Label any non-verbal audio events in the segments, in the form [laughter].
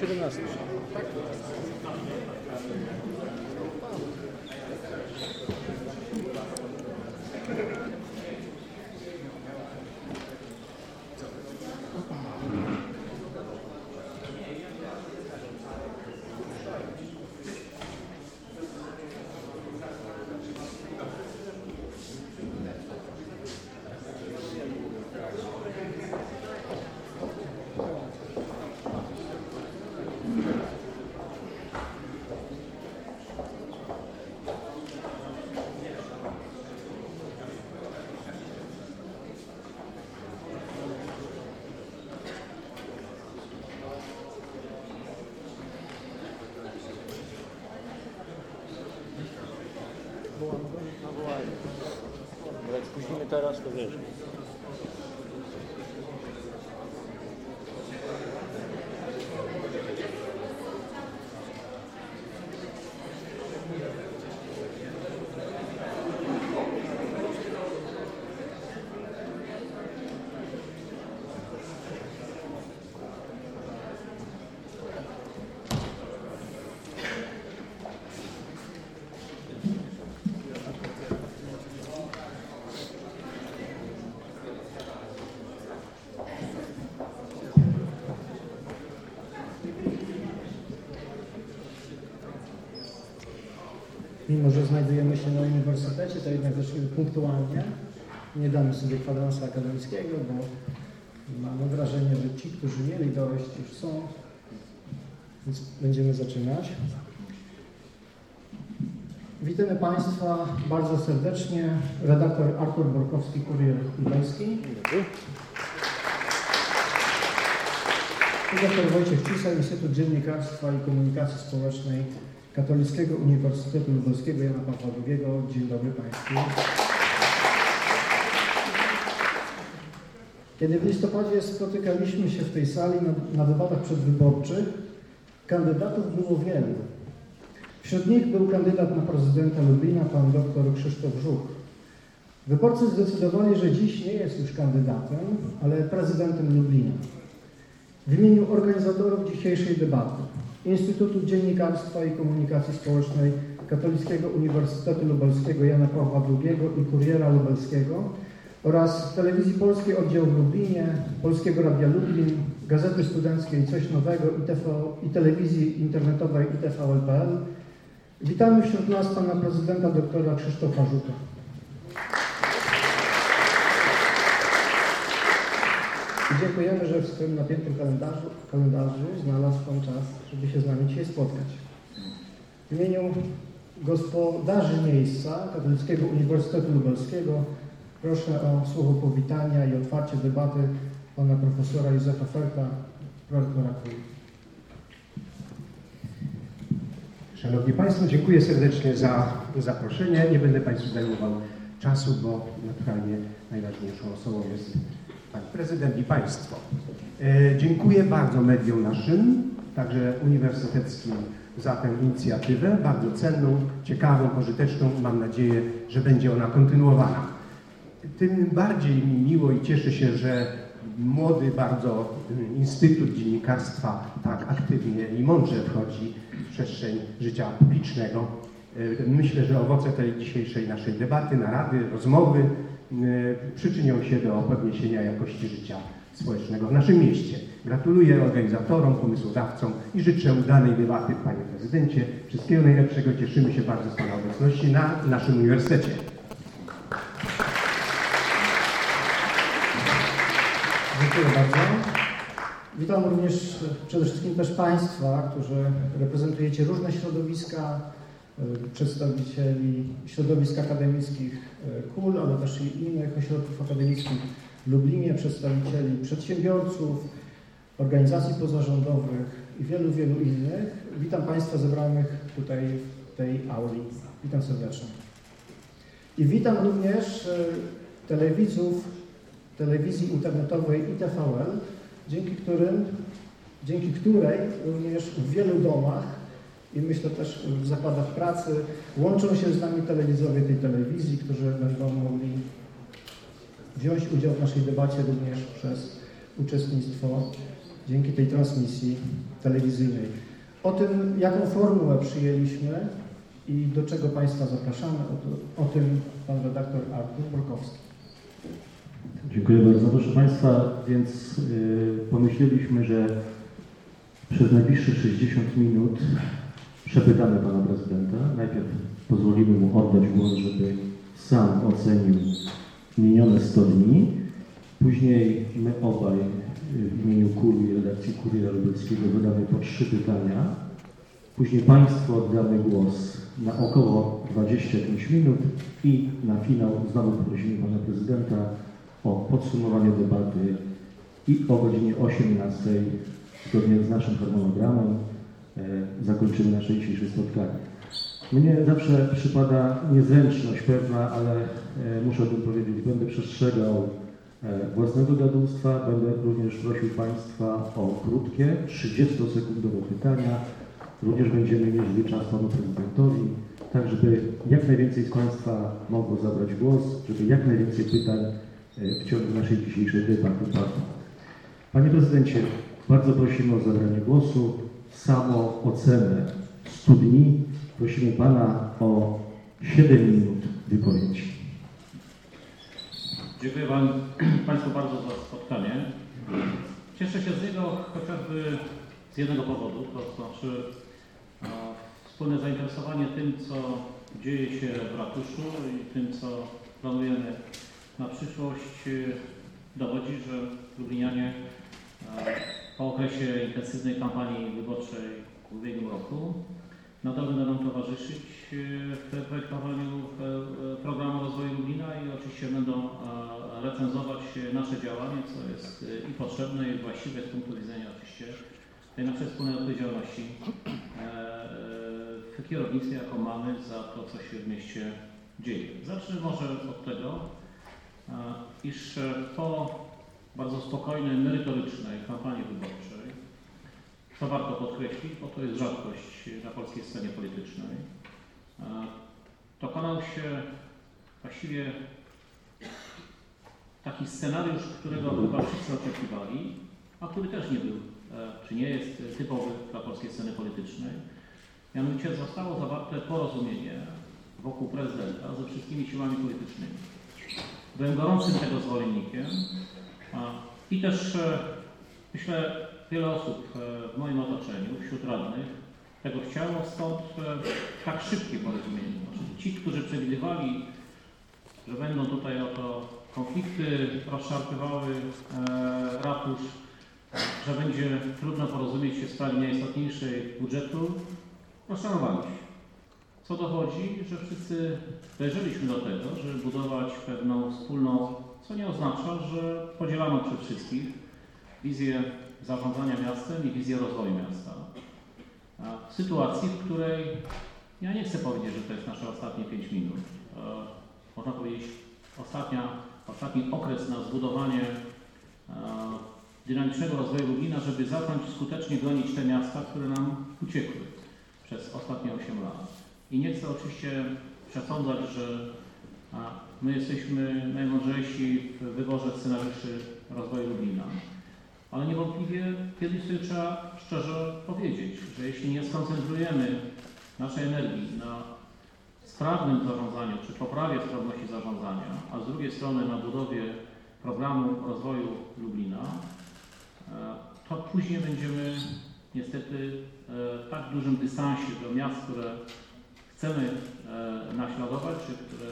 2011. teraz, to wiesz. Mimo, że znajdujemy się na uniwersytecie, to jednak zacznijmy punktualnie. Nie damy sobie kwadransa akademickiego, bo mamy wrażenie, że ci, którzy mieli dojść, już są. Więc będziemy zaczynać. Witamy Państwa bardzo serdecznie. Redaktor Artur Borkowski, Kurier Lubelski. Dzień dobry. I dr Wojciech Cisa, Instytut Dziennikarstwa i Komunikacji Społecznej Katolickiego Uniwersytetu Lubelskiego Jana Pawła II. Dzień dobry Państwu. Kiedy w listopadzie spotykaliśmy się w tej sali na, na debatach przedwyborczych, kandydatów było wielu. Wśród nich był kandydat na prezydenta Lublina, pan dr Krzysztof Żuch. Wyborcy zdecydowali, że dziś nie jest już kandydatem, ale prezydentem Lublina. W imieniu organizatorów dzisiejszej debaty Instytutu Dziennikarstwa i Komunikacji Społecznej Katolickiego Uniwersytetu Lubelskiego Jana Pawła II i Kuriera Lubelskiego oraz Telewizji Polskiej Oddział w Lublinie, Polskiego Radia Lublin, Gazety Studenckiej Coś Nowego i, TV, i Telewizji Internetowej ITVL.pl witamy wśród nas Pana Prezydenta doktora Krzysztofa Żuka. I dziękujemy, że w swoim napiętym kalendarzu, kalendarzu znalazł Pan czas, żeby się z nami dzisiaj spotkać. W imieniu gospodarzy miejsca Katolickiego Uniwersytetu Lubelskiego proszę o słowo powitania i otwarcie debaty Pana Profesora Józefa Felka, prorektora KUI. Szanowni Państwo, dziękuję serdecznie za zaproszenie. Nie będę Państwu zajmował czasu, bo naturalnie najważniejszą osobą jest Pan Prezydent i Państwo. E, dziękuję bardzo mediom naszym, także uniwersyteckim za tę inicjatywę, bardzo cenną, ciekawą, pożyteczną. Mam nadzieję, że będzie ona kontynuowana. Tym bardziej mi miło i cieszę się, że młody bardzo y, Instytut Dziennikarstwa tak aktywnie i mądrze wchodzi w przestrzeń życia publicznego. Y, Myślę, że owoce tej dzisiejszej naszej debaty, narady, rozmowy przyczynią się do podniesienia jakości życia społecznego w naszym mieście. Gratuluję organizatorom, pomysłodawcom i życzę udanej debaty, Panie Prezydencie. Wszystkiego najlepszego. Cieszymy się bardzo z Pana obecności na naszym uniwersytecie. Dziękuję bardzo. Witam również e, przede wszystkim też Państwa, którzy reprezentujecie różne środowiska, e, przedstawicieli środowisk akademickich e, KUL, ale też i innych ośrodków akademickich w Lublinie, przedstawicieli przedsiębiorców, organizacji pozarządowych i wielu, wielu innych. Witam Państwa zebranych tutaj w tej auli. Witam serdecznie. I witam również e, telewidzów telewizji internetowej ITVL, dzięki którym, dzięki której również w wielu domach i myślę też w zakładach pracy łączą się z nami telewidzowie tej telewizji, którzy będą mogli wziąć udział w naszej debacie również przez uczestnictwo dzięki tej transmisji telewizyjnej. O tym, jaką formułę przyjęliśmy i do czego Państwa zapraszamy, o, to, o tym Pan redaktor Artur Borkowski. Dziękuję bardzo. Proszę Państwa, więc y, pomyśleliśmy, że przez najbliższe 60 minut przepytamy Pana Prezydenta. Najpierw pozwolimy mu oddać głos, żeby sam ocenił minione 100 dni. Później my obaj w imieniu Kuru i redakcji Kuriera Lubelskiego wydamy po trzy pytania. Później Państwu oddamy głos na około 25 minut i na finał znowu poprosimy Pana Prezydenta o podsumowanie debaty i o godzinie 18 zgodnie z naszym harmonogramem zakończymy nasze dzisiejsze spotkanie. Mnie zawsze przypada niezręczność pewna, ale e, muszę o tym powiedzieć, będę przestrzegał e, własnego gadulstwa, będę również prosił Państwa o krótkie, 30-sekundowe pytania. Również będziemy mieli czas Panu Prezydentowi, tak żeby jak najwięcej z Państwa mogło zabrać głos, żeby jak najwięcej pytań e, w ciągu naszej dzisiejszej debaty padło. Panie Prezydencie, bardzo prosimy o zabranie głosu, samo ocenę 100 dni. Prosimy Pana o 7 minut wypowiedzi. Dziękuję Wam, [clears throat] Państwu bardzo za spotkanie. Cieszę się z niego chociażby z jednego powodu, to znaczy e, wspólne zainteresowanie tym, co dzieje się w ratuszu i tym, co planujemy na przyszłość e, dowodzi, że Lublinianie e, po okresie intensywnej kampanii wyborczej w ubiegłym roku nadal będą nam towarzyszyć e, w projektowaniu e, programu rozwoju Lublina i oczywiście będą e, recenzować nasze działanie, co jest i potrzebne, i właściwe z punktu widzenia oczywiście tej naszej wspólnej odpowiedzialności w kierownictwie, jaką mamy za to, co się w mieście dzieje. Zacznę może od tego, iż po bardzo spokojnej, merytorycznej kampanii wyborczej co warto podkreślić, bo to jest rzadkość na polskiej scenie politycznej. E, dokonał się właściwie taki scenariusz, którego chyba wszyscy oczekiwali, a który też nie był, e, czy nie jest typowy dla polskiej sceny politycznej. Mianowicie zostało zawarte porozumienie wokół prezydenta ze wszystkimi siłami politycznymi. Byłem gorącym tego zwolennikiem i też e, myślę, wiele osób e, w moim otoczeniu, wśród radnych, tego chciało, stąd e, tak szybkie porozumienie. Znaczy, ci, którzy przewidywali, że będą tutaj oto konflikty rozszarpywały ratusz, że będzie trudno porozumieć się w sprawie najistotniejszej budżetu, rozczarowali się. Co dowodzi, że wszyscy dojrzeliśmy do tego, żeby budować pewną wspólną, co nie oznacza, że podzielamy przez wszystkich wizję zarządzania miastem i wizję rozwoju miasta. W sytuacji, w której ja nie chcę powiedzieć, że to jest nasze ostatnie 5 minut. Można powiedzieć ostatnia, ostatni okres na zbudowanie dynamicznego rozwoju Lublina, żeby zacząć skutecznie gonić te miasta, które nam uciekły przez ostatnie 8 lat. I nie chcę oczywiście przesądzać, że my jesteśmy najmądrzejsi w wyborze scenariuszy rozwoju Lublina. Ale niewątpliwie kiedyś sobie trzeba szczerze powiedzieć, że jeśli nie skoncentrujemy naszej energii na sprawnym zarządzaniu czy poprawie sprawności zarządzania, a z drugiej strony na budowie programu rozwoju Lublina, e, to później będziemy niestety w e, tak dużym dystansie do miast, które chcemy e, naśladować, czy które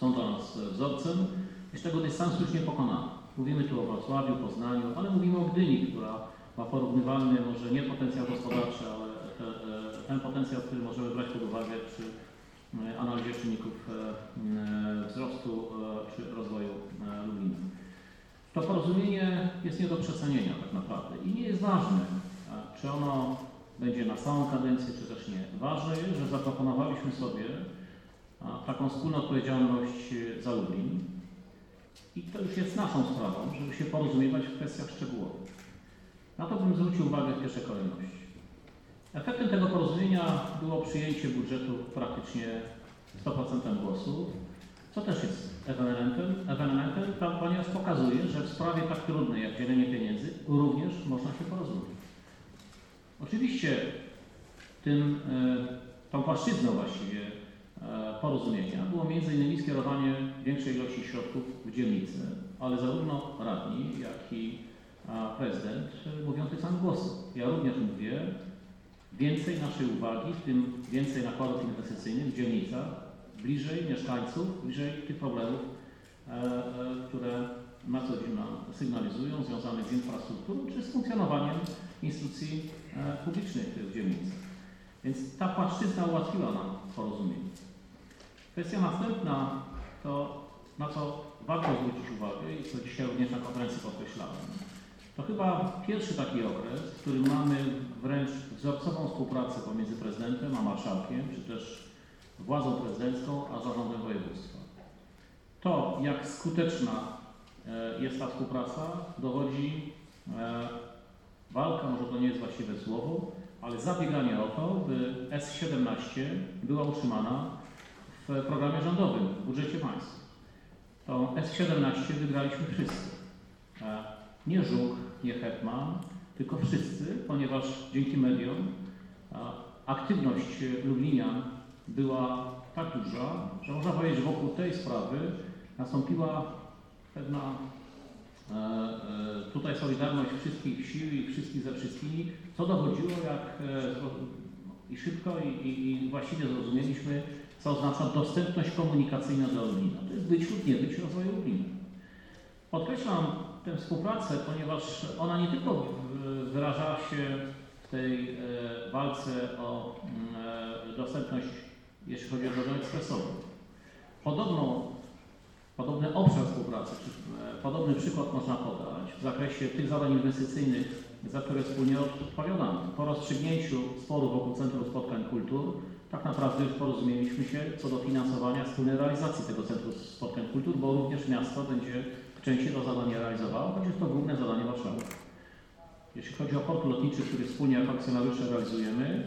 są dla nas wzorcem, z tego dystansu już nie pokonamy. Mówimy tu o Wrocławiu, Poznaniu, ale mówimy o Gdyni, która ma porównywalny, może nie potencjał gospodarczy, ale e, ten potencjał, który możemy brać pod uwagę przy e, analizie czynników e, wzrostu czy rozwoju Lublina. To porozumienie jest nie do przecenienia tak naprawdę i nie jest ważne, czy ono będzie na całą kadencję, czy też nie. Ważne jest, że zaproponowaliśmy sobie taką wspólną odpowiedzialność za Lublin, i to już jest naszą sprawą, żeby się porozumiewać w kwestiach szczegółowych. Na to bym zwrócił uwagę w pierwszej kolejności. Efektem tego porozumienia było przyjęcie budżetu praktycznie 100% głosów, co też jest ewenementem, ewenementem ponieważ pokazuje, że w sprawie tak trudnej jak dzielenie pieniędzy również można się porozumieć. Oczywiście tym, e, tą płaszczyzną właściwie porozumienia było m.in. skierowanie większej ilości środków w dzielnicy, ale zarówno radni, jak i prezydent e, mówią tym samym głosem. Ja również mówię, więcej naszej uwagi, w tym więcej nakładów inwestycyjnych w dzielnicach, bliżej mieszkańców, bliżej tych problemów, e, e, które na co dzień nam sygnalizują, związanych z infrastrukturą czy z funkcjonowaniem instytucji e, publicznych w dzielnicy. Więc ta płaszczyzna ułatwiła nam porozumienie. Kwestia następna to, na co warto zwrócić uwagę i co dzisiaj również na konferencji podkreślałem, to chyba pierwszy taki okres, w którym mamy wręcz wzorcową współpracę pomiędzy prezydentem a marszałkiem, czy też władzą prezydencką a zarządem województwa. To, jak skuteczna e, jest ta współpraca, dowodzi e, walka, może to nie jest właściwe słowo, ale zabieganie o to, by S17 była utrzymana w programie rządowym, w budżecie państwa. To S17 wygraliśmy wszyscy. Nie Żuk, nie Hetman, tylko wszyscy, ponieważ dzięki mediom aktywność Lublinian była tak duża, że można powiedzieć, że wokół tej sprawy nastąpiła pewna e, e, tutaj solidarność wszystkich sił i wszystkich ze wszystkimi, co dochodziło jak e, i szybko i, i, i właściwie zrozumieliśmy, co oznacza dostępność komunikacyjna dla Lublina. To jest być lub nie być rozwoju Lublina. Podkreślam tę współpracę, ponieważ ona nie tylko w- wyrażała się w tej e, walce o e, dostępność, jeśli chodzi o drogę ekspresową. Podobną, podobny obszar współpracy, e, podobny przykład można podać w zakresie tych zadań inwestycyjnych, za które wspólnie odpowiadamy. Po rozstrzygnięciu sporu wokół Centrum Spotkań Kultur, tak naprawdę już porozumieliśmy się co do finansowania wspólnej realizacji tego Centrum Spotkań Kultur, bo również miasto będzie częściej to zadanie realizowało, jest to główne zadanie Warszawy. Jeśli chodzi o port lotniczy, który wspólnie jako akcjonariusze realizujemy,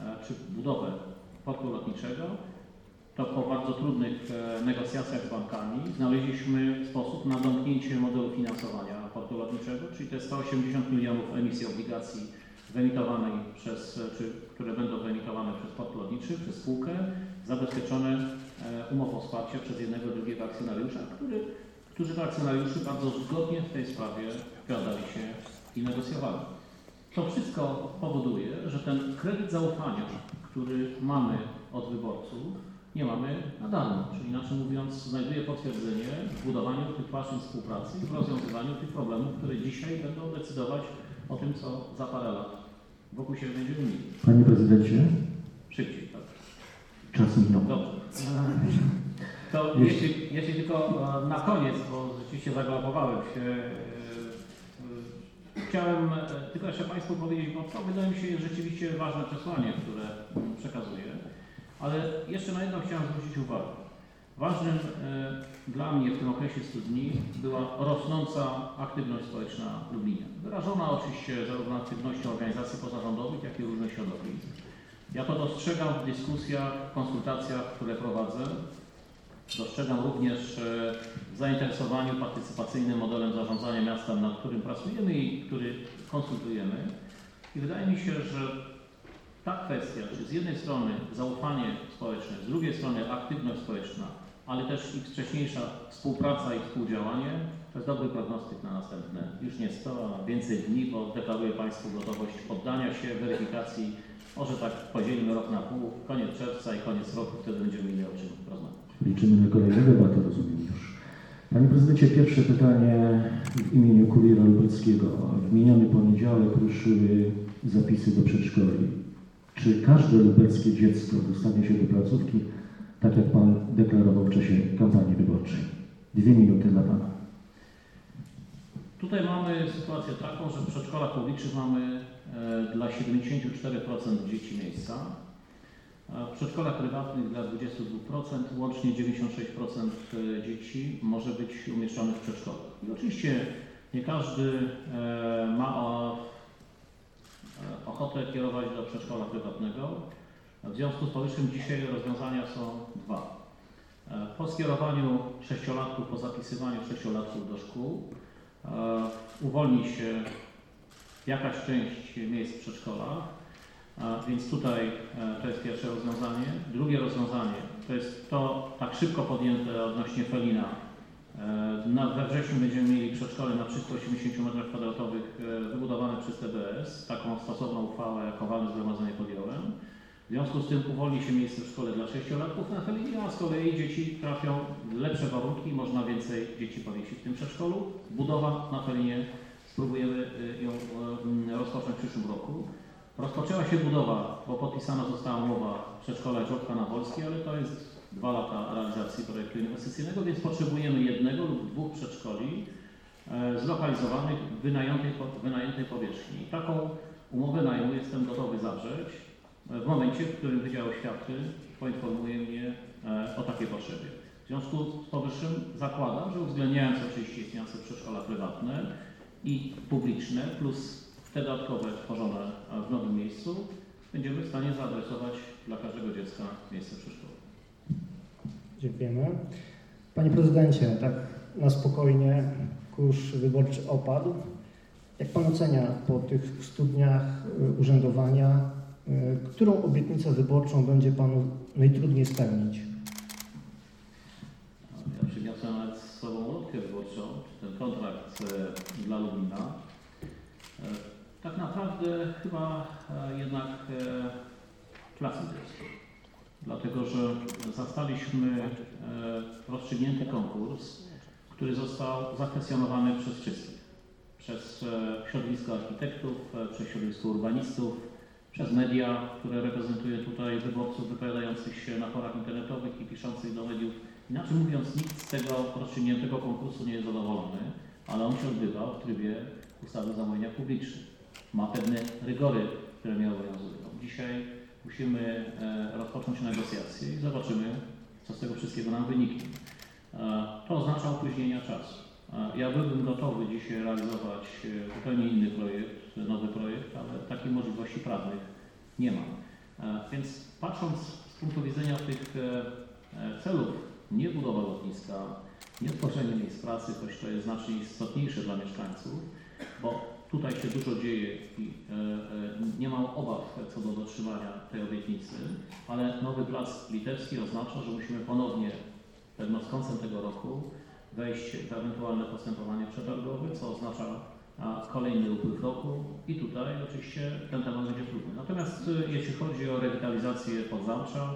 e, czy budowę portu lotniczego, to po bardzo trudnych e, negocjacjach z bankami znaleźliśmy sposób na domknięcie modelu finansowania portu lotniczego, czyli te 180 milionów emisji obligacji wyemitowanej przez, czy które będą wyemitowane przez port lotniczy, przez spółkę, zabezpieczone e, umową wsparcia przez jednego, drugiego akcjonariusza, który, którzy to akcjonariusze bardzo zgodnie w tej sprawie wypowiadali się i negocjowali. To wszystko powoduje, że ten kredyt zaufania, który mamy od wyborców, nie mamy na darmo. Czyli inaczej mówiąc, znajduje potwierdzenie w budowaniu tych płaszczyzn współpracy i w rozwiązywaniu tych problemów, które dzisiaj będą decydować o tym, co za parę lat wokół siebie będziemy mieli. Panie prezydencie, Szybciej, tak? czas minął. Dobrze. To jeśli, jeśli tylko e, na koniec, bo rzeczywiście zagalopowałem się, e, e, chciałem tylko jeszcze Państwu powiedzieć, bo to wydaje mi się jest rzeczywiście ważne przesłanie, które przekazuję, ale jeszcze na jedno chciałem zwrócić uwagę. Ważnym e, dla mnie w tym okresie 100 dni była rosnąca aktywność społeczna Lublinia. Wyrażona oczywiście zarówno aktywnością organizacji pozarządowych, jak i różnych środowisk. Ja to dostrzegam w dyskusjach, konsultacjach, które prowadzę. Dostrzegam również e, w zainteresowaniu partycypacyjnym modelem zarządzania miastem, nad którym pracujemy i który konsultujemy. I wydaje mi się, że ta kwestia, czy z jednej strony zaufanie społeczne, z drugiej strony aktywność społeczna, ale też ich wcześniejsza współpraca i współdziałanie, to jest dobry prognostyk na następne już nie 100, a więcej dni, bo deklaruję Państwu gotowość poddania się weryfikacji. Może tak podzielimy rok na pół, koniec czerwca i koniec roku, wtedy będziemy mieli o czym rozmawiać. Liczymy na kolejne debaty, rozumiem już. Panie prezydencie, pierwsze pytanie w imieniu Kuriera Lubelskiego. W miniony poniedziałek ruszyły zapisy do przedszkoli. Czy każde lubelskie dziecko dostanie się do placówki, tak jak Pan deklarował w czasie kampanii wyborczej? Dwie minuty dla Pana. Tutaj mamy sytuację taką, że w przedszkolach publicznych mamy e, dla 74% dzieci miejsca, a w przedszkolach prywatnych dla 22%, łącznie 96% e, dzieci może być umieszczonych w przedszkolach. I oczywiście nie każdy e, ma ochotę kierować do przedszkola prywatnego. W związku z powyższym dzisiaj rozwiązania są dwa. E, Po skierowaniu sześciolatków, po zapisywaniu sześciolatków do szkół e, uwolni się jakaś część miejsc w przedszkolach, a więc tutaj e, to jest pierwsze rozwiązanie. Drugie rozwiązanie to jest to tak szybko podjęte odnośnie Felina. E, Na, we wrześniu będziemy mieli przedszkole na 380 m2 e, wybudowane przez TBS. Taką stosowną uchwałę jako walne zgromadzenie podjąłem. W związku z tym uwolni się miejsce w szkole dla sześciolatków na Felinie, a z kolei dzieci trafią w lepsze warunki, można więcej dzieci powiesić w tym przedszkolu. Budowa na Felinie spróbujemy y, ją y, rozpocząć w przyszłym roku. Rozpoczęła się budowa, bo podpisana została umowa przedszkola Żłobka na Wolskiej, ale to jest dwa lata realizacji projektu inwestycyjnego, więc potrzebujemy jednego lub dwóch przedszkoli e, zlokalizowanych w wynajętej, wynajętej powierzchni. Taką umowę najmu jestem gotowy zawrzeć w momencie, w którym Wydział Oświaty poinformuje mnie e, o takiej potrzebie. W związku z powyższym zakładam, że uwzględniając oczywiście istniejące przedszkola prywatne i publiczne, plus te dodatkowe tworzone e, w nowym miejscu, będziemy w stanie zaadresować dla każdego dziecka miejsce przedszkola. Dziękujemy. Panie prezydencie, tak na spokojnie, kurz wyborczy opadł. Jak pan ocenia po tych 100 dniach y, urzędowania, którą obietnicę wyborczą będzie panu najtrudniej spełnić? Ja przyniosłem nawet słabą ulotkę wyborczą, czy ten kontrakt e, dla Lubina. E, tak naprawdę chyba e, jednak e, klasy dziecko. Dlatego, że zastaliśmy e, rozstrzygnięty konkurs, który został zakwestionowany przez wszystkich. Przez e, środowisko architektów, e, przez środowisko urbanistów, przez media, które reprezentuje tutaj wyborców wypowiadających się na forach internetowych i piszących do mediów Inaczej mówiąc, nikt z tego rozstrzygniętego konkursu nie jest zadowolony, ale on się odbywa w trybie ustawy o zamówieniach publicznych. Ma pewne rygory, które mnie obowiązują. Dzisiaj musimy e, rozpocząć negocjacje i zobaczymy, co z tego wszystkiego nam wyniknie. E, to oznacza opóźnienia czasu. E, ja byłbym gotowy dzisiaj realizować zupełnie inny projekt, nowy projekt, ale takiej możliwości prawnych nie ma. E, więc patrząc z punktu widzenia tych e, e, celów, nie budowa lotniska, nie tworzenie miejsc pracy, choć to jest znacznie istotniejsze dla mieszkańców, bo tutaj się dużo dzieje i nie mam obaw co do dotrzymania tej obietnicy, ale nowy plac litewski oznacza, że musimy ponownie pewno z końcem tego roku wejść w ewentualne postępowanie przetargowe, co oznacza a, kolejny upływ roku i tutaj oczywiście ten temat będzie trudny. Natomiast e, jeśli chodzi o rewitalizację Podzamcza,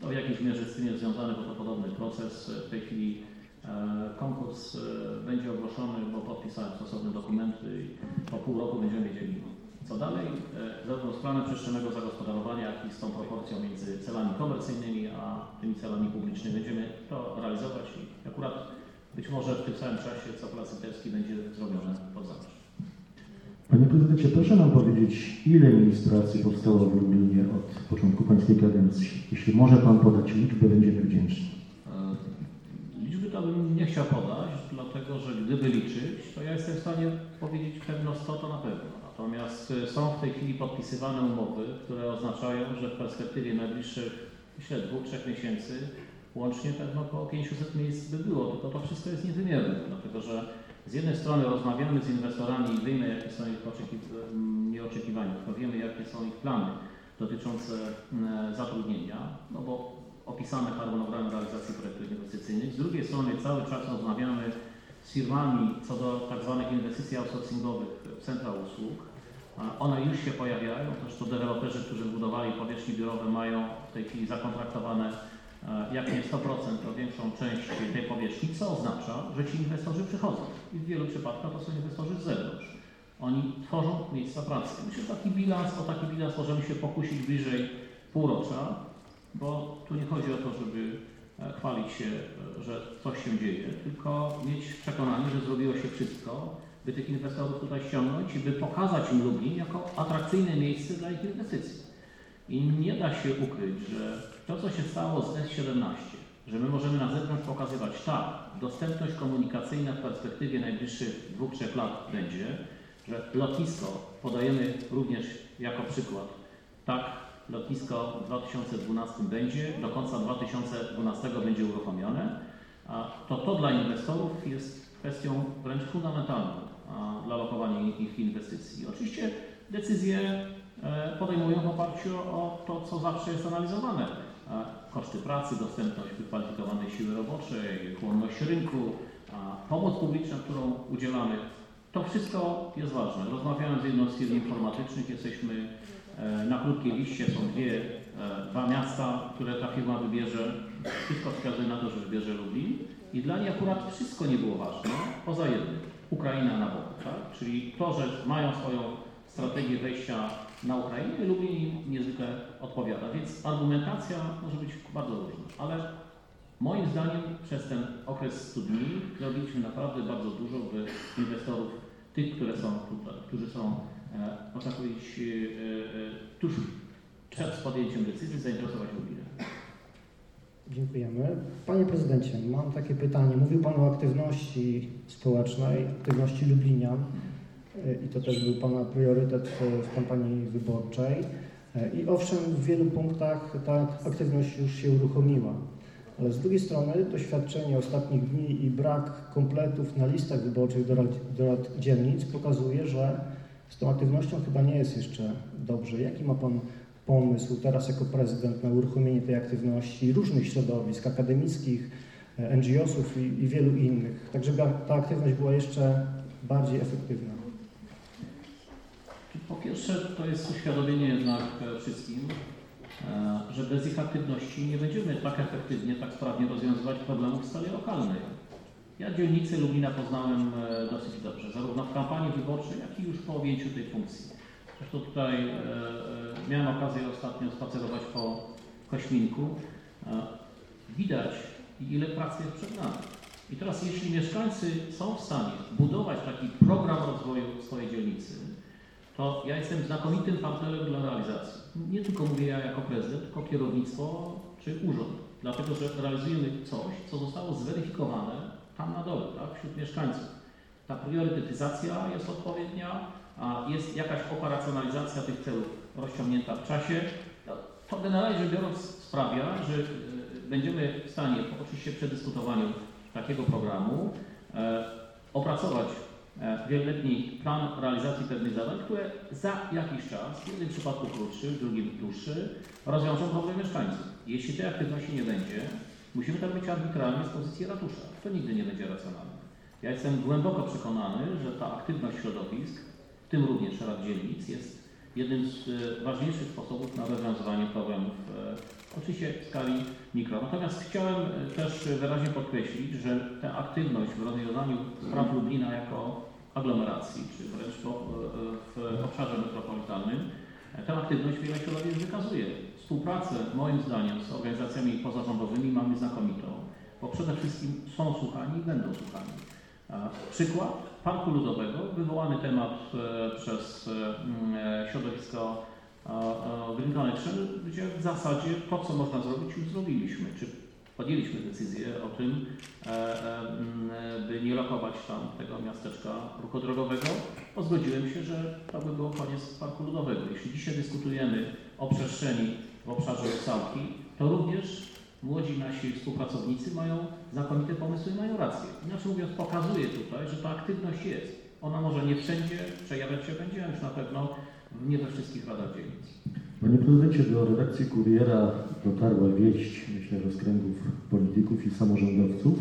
to w jakiejś mierze z tym jest związany, bo to podobny proces. W tej chwili e, konkurs e, będzie ogłoszony, bo podpisałem stosowne dokumenty i po pół roku będziemy wiedzieli, co dalej. Zarówno z planem przestrzennego zagospodarowania, jak i z tą proporcją między celami komercyjnymi a tymi celami publicznymi będziemy to realizować i akurat być może w tym samym czasie, co plac litewski będzie zrobione pod zawsze. Panie prezydencie, proszę nam powiedzieć, ile miejsc pracy powstało w Lublinie od początku pańskiej kadencji? Jeśli może pan podać liczbę, będziemy wdzięczni. E, Liczby to bym nie chciał podać, dlatego że gdyby liczyć, to ja jestem w stanie powiedzieć pewno 100 to na pewno. Natomiast e, są w tej chwili podpisywane umowy, które oznaczają, że w perspektywie najbliższych, myślę, dwóch, trzech miesięcy łącznie pewno około 500 miejsc by było, tylko to wszystko jest niewymierne, dlatego że z jednej strony rozmawiamy z inwestorami i wiemy, jakie są ich oczekiw- m, nie oczekiwania, tylko wiemy, jakie są ich plany dotyczące m, zatrudnienia, no bo opisane harmonogramy realizacji projektów inwestycyjnych. Z drugiej strony cały czas rozmawiamy z firmami co do tak zwanych inwestycji outsourcingowych w centra usług. One już się pojawiają, zresztą deweloperzy, którzy budowali powierzchnie biurowe mają w tej chwili zakontraktowane jak nie 100%, to większą część tej powierzchni, co oznacza, że ci inwestorzy przychodzą. I w wielu przypadkach to są inwestorzy z zewnątrz. Oni tworzą miejsca pracy. Myślę, że taki bilans, o taki bilans możemy się pokusić bliżej półrocza, bo tu nie chodzi o to, żeby e, chwalić się, e, że coś się dzieje, tylko mieć przekonanie, że zrobiło się wszystko, by tych inwestorów tutaj ściągnąć i by pokazać im Lublin jako atrakcyjne miejsce dla ich inwestycji. I nie da się ukryć, że to, co się stało z S17, że my możemy na zewnątrz pokazywać, tak, dostępność komunikacyjna w perspektywie najbliższych dwóch, trzech lat będzie, że lotnisko podajemy również jako przykład, tak, lotnisko w 2012 będzie, do końca 2012 będzie uruchomione, a to to dla inwestorów jest kwestią wręcz fundamentalną dla lokowania ich inwestycji. Oczywiście decyzje e, podejmują w oparciu o to, co zawsze jest analizowane. Koszty pracy, dostępność wykwalifikowanej siły roboczej, chłonność rynku, pomoc publiczna, którą udzielamy. To wszystko jest ważne. Rozmawiałem z jedną z firm informatycznych, jesteśmy e, na krótkiej liście, są dwie, e, dwa miasta, które ta firma wybierze. Wszystko wskazuje na to, że wybierze Lublin i dla niej akurat wszystko nie było ważne, poza jednym. Ukraina na boku, tak? Czyli to, że mają swoją strategię wejścia na Ukrainę i Lublin niezwykle odpowiada. Więc argumentacja może być bardzo różna, ale moim zdaniem przez ten okres 100 dni zrobiliśmy naprawdę bardzo dużo, by inwestorów, tych, które są tutaj, którzy są, e, można powiedzieć, e, e, tuż przed podjęciem decyzji, zainteresować Lublinem. Dziękujemy. Panie prezydencie, mam takie pytanie. Mówił Pan o aktywności społecznej, aktywności Lublinian i to też był Pana priorytet w, w kampanii wyborczej. E, I owszem, w wielu punktach ta aktywność już się uruchomiła. Ale z drugiej strony doświadczenie ostatnich dni i brak kompletów na listach wyborczych do rad, do rad dzielnic pokazuje, że z tą aktywnością chyba nie jest jeszcze dobrze. Jaki ma Pan pomysł teraz jako prezydent na uruchomienie tej aktywności różnych środowisk akademickich, e, NGO-sów i, i wielu innych, tak żeby ta aktywność była jeszcze bardziej efektywna? Po pierwsze, to jest uświadomienie jednak e, wszystkim, e, że bez ich aktywności nie będziemy tak efektywnie, tak sprawnie rozwiązywać problemów w skali lokalnej. Ja dzielnicę Lublina poznałem e, dosyć dobrze, zarówno w kampanii wyborczej, jak i już po objęciu tej funkcji. Zresztą tutaj miałem okazję ostatnio spacerować po Kośminku. Widać, ile pracy jest przed nami. I teraz, jeśli mieszkańcy są w stanie budować taki program rozwoju swojej dzielnicy, to ja jestem znakomitym partnerem dla realizacji. Nie tylko mówię ja jako prezydent, tylko kierownictwo czy urząd. Dlatego, że realizujemy coś, co zostało zweryfikowane tam na dole, tak, wśród mieszkańców. Ta priorytetyzacja jest odpowiednia, a jest jakaś operacjonalizacja tych celów rozciągnięta w czasie. No, To generalnie rzecz biorąc sprawia, że e, będziemy w stanie, oczywiście przy dyskutowaniu takiego programu, e, opracować wieloletni plan realizacji pewnych zadań, które za jakiś czas, w jednym przypadku krótszy, w drugim dłuższy, rozwiążą problem mieszkańców. Jeśli tej aktywności nie będzie, musimy tak być arbitralnie z pozycji ratusza. To nigdy nie będzie racjonalne. Ja jestem głęboko przekonany, że ta aktywność środowisk, w tym również Rad Dzielnic, jest jednym z e, ważniejszych sposobów na rozwiązywanie problemów, e, oczywiście w skali mikro. Natomiast chciałem e, też wyraźnie podkreślić, że ta aktywność w rozwiązaniu spraw Lublina jako aglomeracji, czy wręcz e, w obszarze metropolitalnym, e, tę aktywność wiele środowisk wykazuje. Współpracę, moim zdaniem, z organizacjami pozarządowymi mamy znakomitą, bo przede wszystkim są słuchani i będą słuchani. Przykład Parku Ludowego, wywołany temat przez środowisko Green Connection, gdzie w zasadzie to, co można zrobić, już zrobiliśmy. Czy podjęliśmy decyzję o tym, e, e, by nie lokować tam tego miasteczka ruchu drogowego, bo zgodziłem się, że to by było koniec Parku Ludowego. Jeśli dzisiaj dyskutujemy o przestrzeni w obszarze Salki, to również młodzi nasi współpracownicy mają znakomite pomysły i mają rację. Inaczej mówiąc, pokazuje tutaj, że ta aktywność jest. Ona może nie wszędzie przejawiać się będzie, już na pewno nie we wszystkich radach dzielnic. Panie prezydencie, do redakcji Kuriera dotarła wieść, myślę, że z kręgów polityków i samorządowców,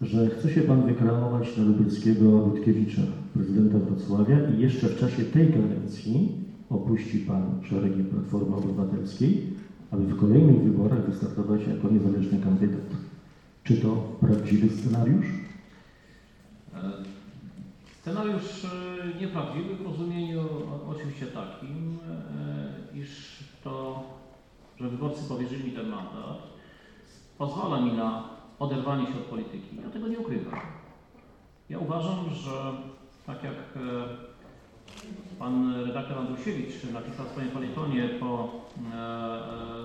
że chce się pan wykreować na lubelskiego Witkiewicza, prezydenta Wrocławia i jeszcze w czasie tej kadencji opuści pan szeregi Platformy Obywatelskiej, aby w kolejnych wyborach wystartować jako niezależny kandydat. Czy to prawdziwy scenariusz? Scenariusz e, nieprawdziwy w rozumieniu oczywiście takim, e, iż to, że wyborcy powierzyli mi ten mandat, pozwala mi na oderwanie się od polityki. Ja tego nie ukrywam. Ja uważam, że tak jak e, pan redaktor Andrusiewicz napisał w swoim politonie po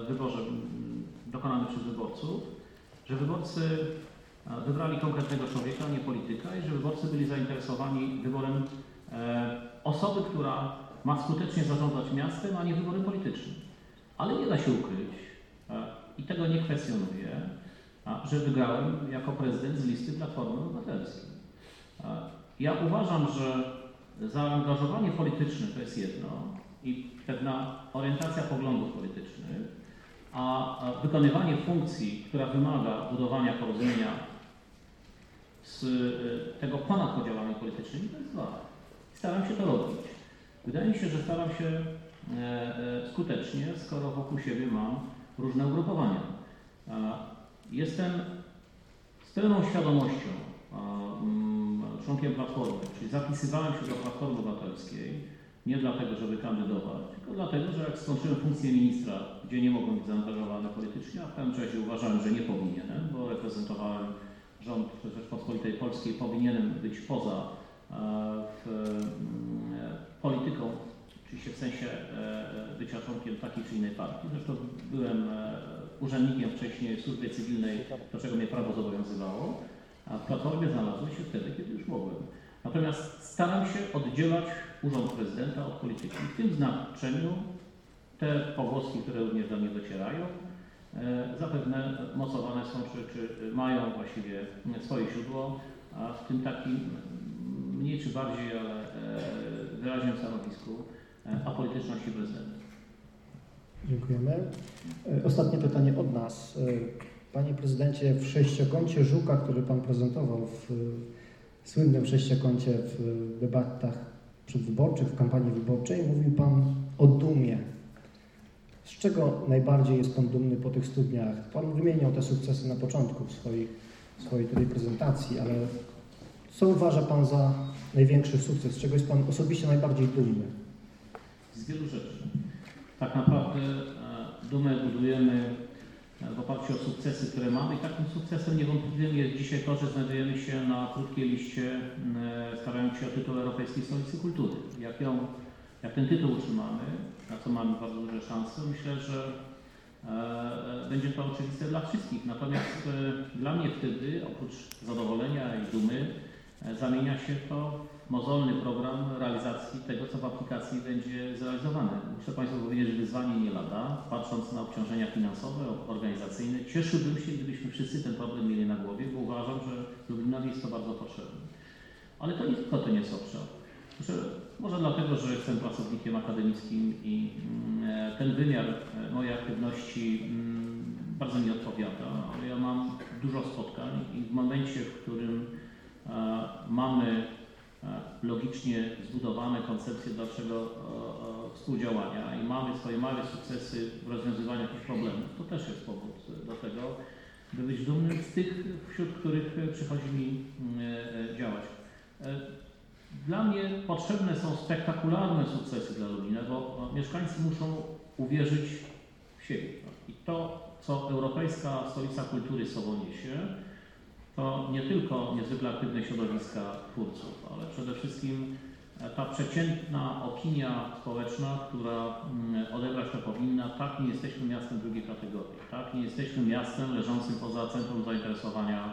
wyborze dokonanym przez wyborców, że wyborcy wybrali konkretnego człowieka, nie polityka i że wyborcy byli zainteresowani wyborem e, osoby, która ma skutecznie zarządzać miastem, a nie wyborem politycznym. Ale nie da się ukryć, e, i tego nie kwestionuję, że wygrałem jako prezydent z listy Platformy Obywatelskiej. E, Ja uważam, że zaangażowanie polityczne to jest jedno i pewna orientacja poglądów politycznych, a wykonywanie funkcji, która wymaga budowania porozumienia z y, tego ponad podziałami politycznymi, to jest ważne. Staram się to robić. Wydaje mi się, że staram się e, e, skutecznie, skoro wokół siebie mam różne ugrupowania. Jestem z pełną świadomością mm, członkiem Platformy, czyli zapisywałem się do Platformy Obywatelskiej nie dlatego, żeby kandydować, tylko dlatego, że jak skończyłem funkcję ministra, gdzie nie mogłem być zaangażowany politycznie, a w pewnym czasie uważałem, że nie powinienem, bo reprezentowałem rząd Rzeczpospolitej Polskiej, powinienem być poza e, w, mm, polityką, oczywiście w sensie e, bycia członkiem takiej czy innej partii. Zresztą byłem e, urzędnikiem wcześniej w służbie cywilnej, do czego mnie prawo zobowiązywało, a w Platformie znalazłem się wtedy, kiedy już mogłem. Natomiast staram się oddzielać urząd prezydenta od polityki. W tym znaczeniu te pogłoski, które również do mnie docierają, e, zapewne mocowane są, czy, czy mają właściwie swoje źródło, a w tym takim mniej czy bardziej, ale e, wyraźnym stanowisku e, apolityczności prezydenta. Dziękujemy. E, Ostatnie pytanie od nas. E, Panie prezydencie, w sześciokącie Żuka, który Pan prezentował w e, słynnym sześciokącie w debatach przedwyborczych, w kampanii wyborczej, mówił Pan o dumie. Z czego najbardziej jest Pan dumny po tych studniach? Pan wymieniał te sukcesy na początku w swoich, swojej tej prezentacji, ale co uważa Pan za największy sukces? Z czego jest Pan osobiście najbardziej dumny? z wielu rzeczy. Tak naprawdę e, dumę budujemy e, w oparciu o sukcesy, które mamy i takim sukcesem niewątpliwym jest dzisiaj to, że znajdujemy się na krótkiej liście e, starając się o tytuł Europejskiej Stolicy Kultury. Jak, ją, jak ten tytuł utrzymamy, na co mamy bardzo duże szanse, myślę, że e, e, będzie to oczywiste dla wszystkich. Natomiast e, dla mnie wtedy, oprócz zadowolenia i dumy, zamienia się to w mozolny program realizacji tego, co w aplikacji będzie zrealizowane. Muszę Państwu powiedzieć, że wyzwanie nie lada. Patrząc na obciążenia finansowe, organizacyjne, cieszyłbym się, gdybyśmy wszyscy ten problem mieli na głowie, bo uważam, że Lublinowi jest to bardzo potrzebne. Ale to nie tylko ten jest obszar. Że może dlatego, że jestem pracownikiem akademickim i mm, e, ten wymiar e, mojej aktywności mm, bardzo mi odpowiada, ja mam dużo spotkań i w momencie, w którym e, mamy logicznie zbudowane koncepcje dalszego współdziałania i mamy swoje małe sukcesy w rozwiązywaniu jakichś problemów, to też jest powód do tego, by być dumnym z tych, wśród których przychodzi mi mm, działać. Dla mnie potrzebne są spektakularne sukcesy dla Lublina, bo e, mieszkańcy muszą uwierzyć w siebie. I to, co Europejska Stolica Kultury sobą niesie, to nie tylko niezwykle aktywne środowiska twórców, ale przede wszystkim e, ta przeciętna opinia społeczna, która mm, odebrać to powinna, tak nie jesteśmy miastem drugiej kategorii, tak nie jesteśmy miastem leżącym poza centrum zainteresowania,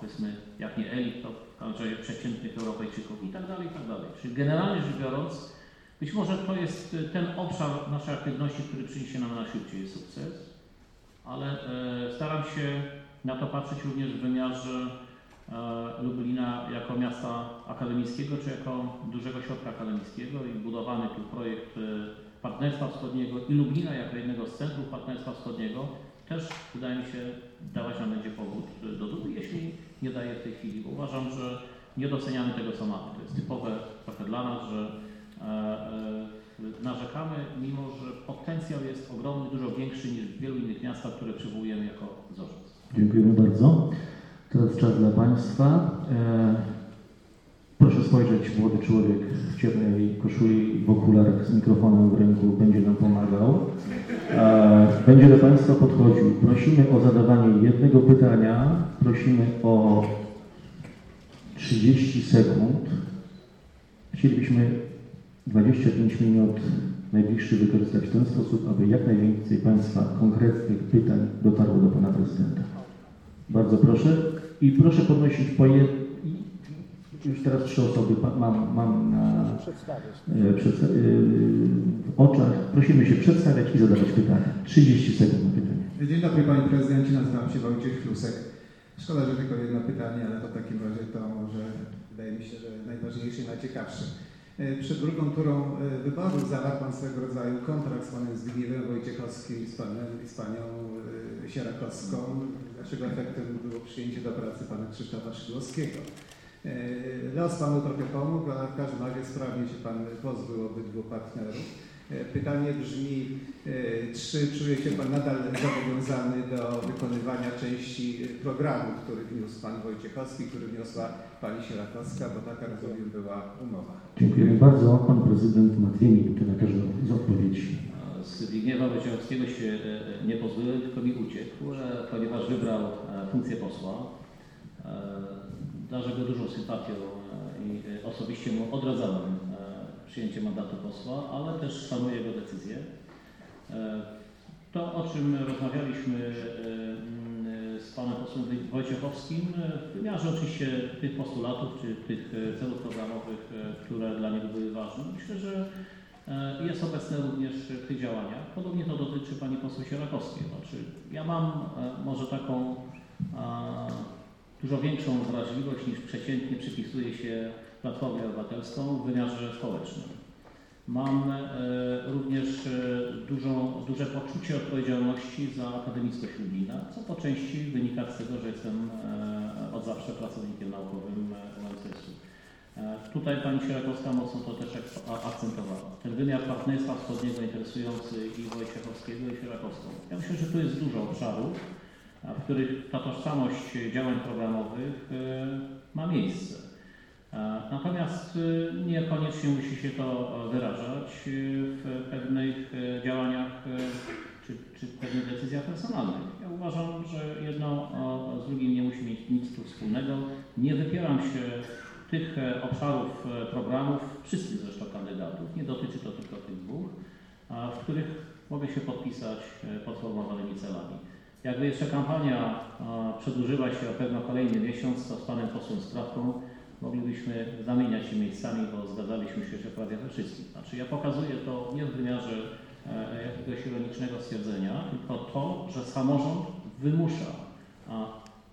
powiedzmy, jak nie elit, to w każdym razie przeciętnych Europejczyków i tak dalej, i tak dalej. Czyli generalnie rzecz biorąc, być może to jest e, ten obszar naszej aktywności, który przyniesie nam najszybciej sukces, ale e, staram się na to patrzeć również w wymiarze e, Lublina jako miasta akademickiego, czy jako dużego środka akademickiego i budowany tu projekt e, Partnerstwa Wschodniego i Lublina jako jednego z centrów Partnerstwa Wschodniego też wydaje mi się dawać nam będzie powód e, do dumy, jeśli nie daje w tej chwili, uważam, że nie doceniamy tego, co mamy. To jest typowe trochę dla nas, że e, e, narzekamy, mimo że potencjał jest ogromny, dużo większy niż w wielu innych miastach, które przywołujemy jako wzorzec. Dziękujemy bardzo. Teraz czas dla Państwa. Proszę spojrzeć, młody człowiek w ciemnej koszuli w okularach z mikrofonem w ręku będzie nam pomagał. E, będzie do Państwa podchodził. Prosimy o zadawanie jednego pytania. Prosimy o 30 sekund. Chcielibyśmy 25 minut najbliższy wykorzystać w ten sposób, aby jak najwięcej Państwa konkretnych pytań dotarło do Pana Prezydenta. Bardzo proszę. I proszę podnosić po jed... już teraz trzy osoby pa- mam, mam na, Przedstawić. e, przed, e, w oczach. Prosimy się przedstawiać i zadawać pytania. 30 sekund na pytanie. Dzień dobry Panie Prezydencie, nazywam się Wojciech Chlusek. Szkoda, że tylko jedno pytanie, ale to w takim razie to może wydaje mi się, że najważniejsze i najciekawsze. E, Przed drugą turą wyborów zawarł Pan swego rodzaju kontrakt z Panem Zbigniewem Wojciechowskim i z, panem, z Panią Sierakowską, czego efektem było przyjęcie do pracy Pana Krzysztofa Szydłowskiego. E, Los Panu trochę pomógł, ale w każdym razie sprawnie się Pan pozbył obydwu partnerów. E, Pytanie brzmi, e, czy czuje się Pan nadal zobowiązany do wykonywania części programu, który wniósł Pan Wojciechowski, który wniosła Pani Sierakowska, bo taka, rozumiem, była umowa. Dziękujemy bardzo. Pan prezydent ma dwie minuty na każdą z odpowiedzi. Z Zbigniewa Wojciechowskiego się nie pozbyłem, tylko mi uciekł, ponieważ wybrał funkcję posła. Darzę go dużą sympatią e, i e, osobiście mu odradzałem e, przyjęcie mandatu posła, ale też szanuję jego decyzję. To, o czym rozmawialiśmy mm, z panem posłem Wojciechowskim, w wymiarze oczywiście tych postulatów czy tych celów programowych, które dla niego były ważne, myślę, że jest obecne również w tych działaniach. Podobnie to dotyczy pani poseł Sierakowskiej. Znaczy, ja mam może taką dużo większą wrażliwość niż przeciętnie przypisuje się Platformie Obywatelską w wymiarze społecznym. Mam e, również e, duże poczucie odpowiedzialności za akademickość Lublina, co po części wynika z tego, że jestem e, od zawsze pracownikiem naukowym UMCS-u. Tutaj pani Sierakowska mocno to też akcentowała. Ten wymiar partnerstwa wschodniego interesujący i Wojciechowskiego i Sierakowską. Ja myślę, że tu jest dużo obszarów, w których ta tożsamość działań programowych e, ma miejsce. Natomiast e, niekoniecznie musi się to wyrażać e, w pewnych działaniach czy, czy pewnych decyzjach personalnych. Ja uważam, że jedno z drugim nie musi mieć nic tu wspólnego. Nie wypieram się tych obszarów programów, wszystkich zresztą kandydatów, nie dotyczy to tylko tych dwóch, w których mogę się podpisać pod formowanymi celami. Jakby jeszcze kampania przedłużyła się o pewno kolejny miesiąc, to z panem posłem Sprawką moglibyśmy zamieniać się miejscami, bo zgadzaliśmy się, że prawie we wszystkich. Znaczy ja pokazuję to nie w wymiarze e, jakiegoś ironicznego stwierdzenia, tylko to, że samorząd wymusza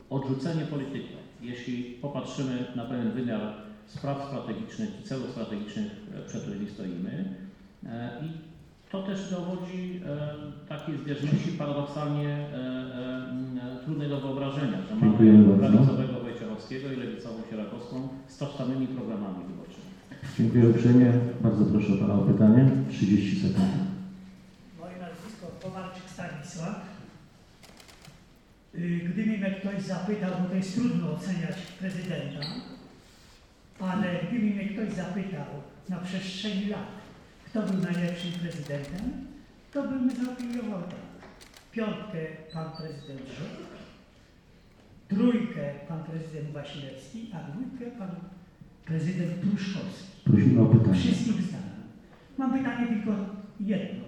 odrzucenie polityki. Jeśli popatrzymy na pewien wymiar spraw strategicznych i celów strategicznych, e, przed którymi stoimy, e, i to też dowodzi e, takiej zbieżności paradoksalnie e, e, trudnej do wyobrażenia, że mamy bardzo. prawicowego Wojciechowskiego i lewicową Sierakowską z tożsamymi programami wyborczymi. Dziękuję uprzejmie. Bardzo proszę Pana o pytanie. 30 sekund. Moje nazwisko Kowalczyk Stanisław. Y, Gdyby mnie ktoś zapytał, bo to jest trudno oceniać prezydenta, ale gdyby mnie ktoś zapytał na przestrzeni lat, kto był najlepszym prezydentem, to bym zaopiniował tak. Piątkę pan prezydent Żuk, trójkę pan prezydent Wasilewski, a dwójkę pan prezydent Pruszkowski. Prosimy o pytanie. Wszystkich znam. Mam pytanie tylko jedno.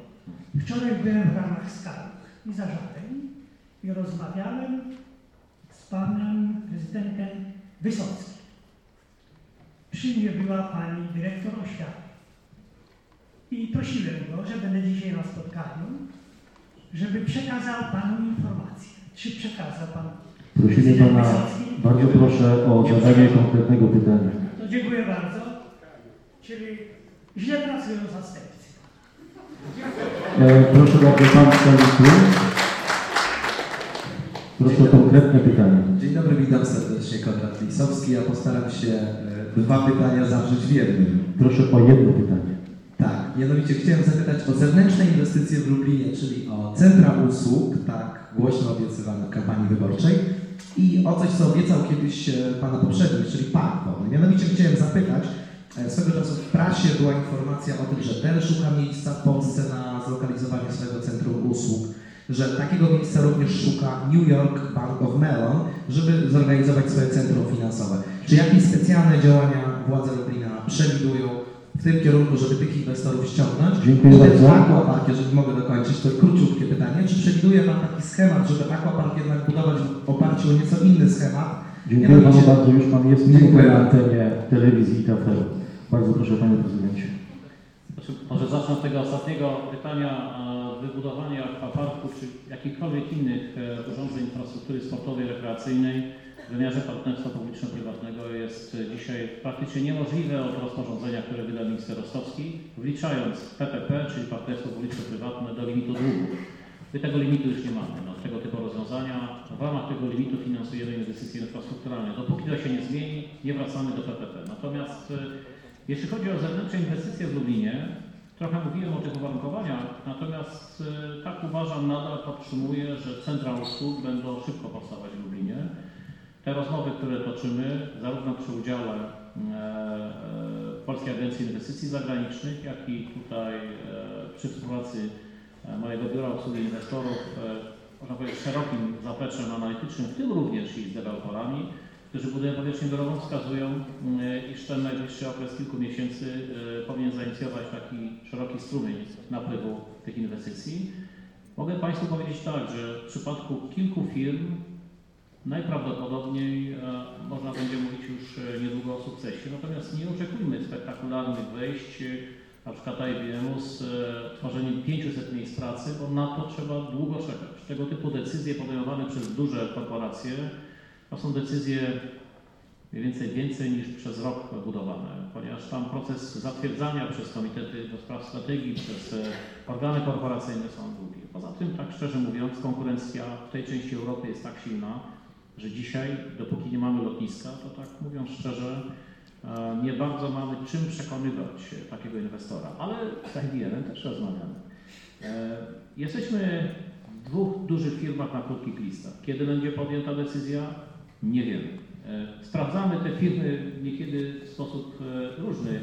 Wczoraj byłem w ramach skarg i zażaleń i rozmawiałem z panem prezydentem Wysockim. Przy mnie była pani dyrektor oświaty. I prosiłem go, że będę dzisiaj na spotkaniu, żeby przekazał panu informację. Czy przekazał pan Prosimy Pana, bardzo proszę o zadanie konkretnego pytania. To dziękuję bardzo. Czyli źle pracują zastępcy. E, proszę bardzo Pan Staniku. Proszę o konkretne pytanie. Dzień dobry, witam serdecznie, Konrad Lisowski. Ja postaram się e, dwa pytania zawrzeć w jednym. Proszę o jedno pytanie. Tak, mianowicie chciałem zapytać o zewnętrzne inwestycje w Lublinie, czyli o centra usług, tak głośno obiecywane w kampanii wyborczej i o coś, co obiecał kiedyś e, Pana poprzednik, czyli park wodny. Mianowicie chciałem zapytać, e, swego czasu w prasie była informacja o tym, że Dell szuka miejsca w Polsce na zlokalizowanie swojego centrum usług, że takiego miejsca również szuka New York Bank of Mellon, żeby zorganizować swoje centrum finansowe. Czy jakieś specjalne działania władze Lublina przewidują w tym kierunku, żeby tych inwestorów ściągnąć? Dziękuję I ten bardzo. Aquapark, jeżeli mogę dokończyć, to króciutkie pytanie. Czy przewiduje Pan taki schemat, żeby Aquapark jednak budować w oparciu o nieco inny schemat, Dziękuję Panu bardzo. Już Pan jest Dziękuję na bardzo. antenie telewizji i TVN. Bardzo proszę Panie Prezydencie. Znaczy, może zacznę od tego ostatniego pytania. e, Wybudowanie akwaparku czy jakichkolwiek innych e, urządzeń infrastruktury sportowej, rekreacyjnej w wymiarze partnerstwa publiczno-prywatnego jest e, dzisiaj praktycznie niemożliwe od rozporządzenia, które wyda minister Rostowski, wliczając PPP, czyli partnerstwo publiczno-prywatne do limitu długu. My tego limitu już nie mamy. No, tego typu rozwiązania. W ramach tego limitu finansujemy inwestycje infrastrukturalne. Dopóki to się nie zmieni, nie wracamy do PPP. Natomiast e, jeśli chodzi o zewnętrzne inwestycje w Lublinie, trochę mówiłem o tych uwarunkowaniach, natomiast e, tak uważam, nadal podtrzymuję, że centra usług będą szybko powstawać w Lublinie. Te rozmowy, które toczymy, zarówno przy udziale e, e, Polskiej Agencji Inwestycji Zagranicznych, jak i tutaj e, przy współpracy mojego Biura Obsługi Inwestorów, można powiedzieć szerokim zapleczem analitycznym, w tym również i z deweloperami, którzy budują powierzchnię biurową, wskazują, iż ten najbliższy okres kilku miesięcy powinien zainicjować taki szeroki strumień napływu tych inwestycji. Mogę Państwu powiedzieć tak, że w przypadku kilku firm najprawdopodobniej e, można będzie mówić już e, niedługo o sukcesie. Natomiast nie oczekujmy spektakularnych wejść, e, na przykład IBM-u z tworzeniem 500 miejsc pracy, bo na to trzeba długo czekać. Tego typu decyzje podejmowane przez duże korporacje to są decyzje mniej więcej więcej niż przez rok budowane, ponieważ tam proces zatwierdzania przez komitety do spraw strategii, przez organy korporacyjne są długie. Poza tym, tak szczerze mówiąc, konkurencja w tej części Europy jest tak silna, że dzisiaj, dopóki nie mamy lotniska, to tak mówiąc szczerze, e, nie bardzo mamy czym przekonywać takiego inwestora, ale z IBM też rozmawiamy. E, Jesteśmy w dwóch dużych firmach na krótkich listach. Kiedy będzie podjęta decyzja? Nie wiemy. E, Sprawdzamy te firmy niekiedy w sposób różny,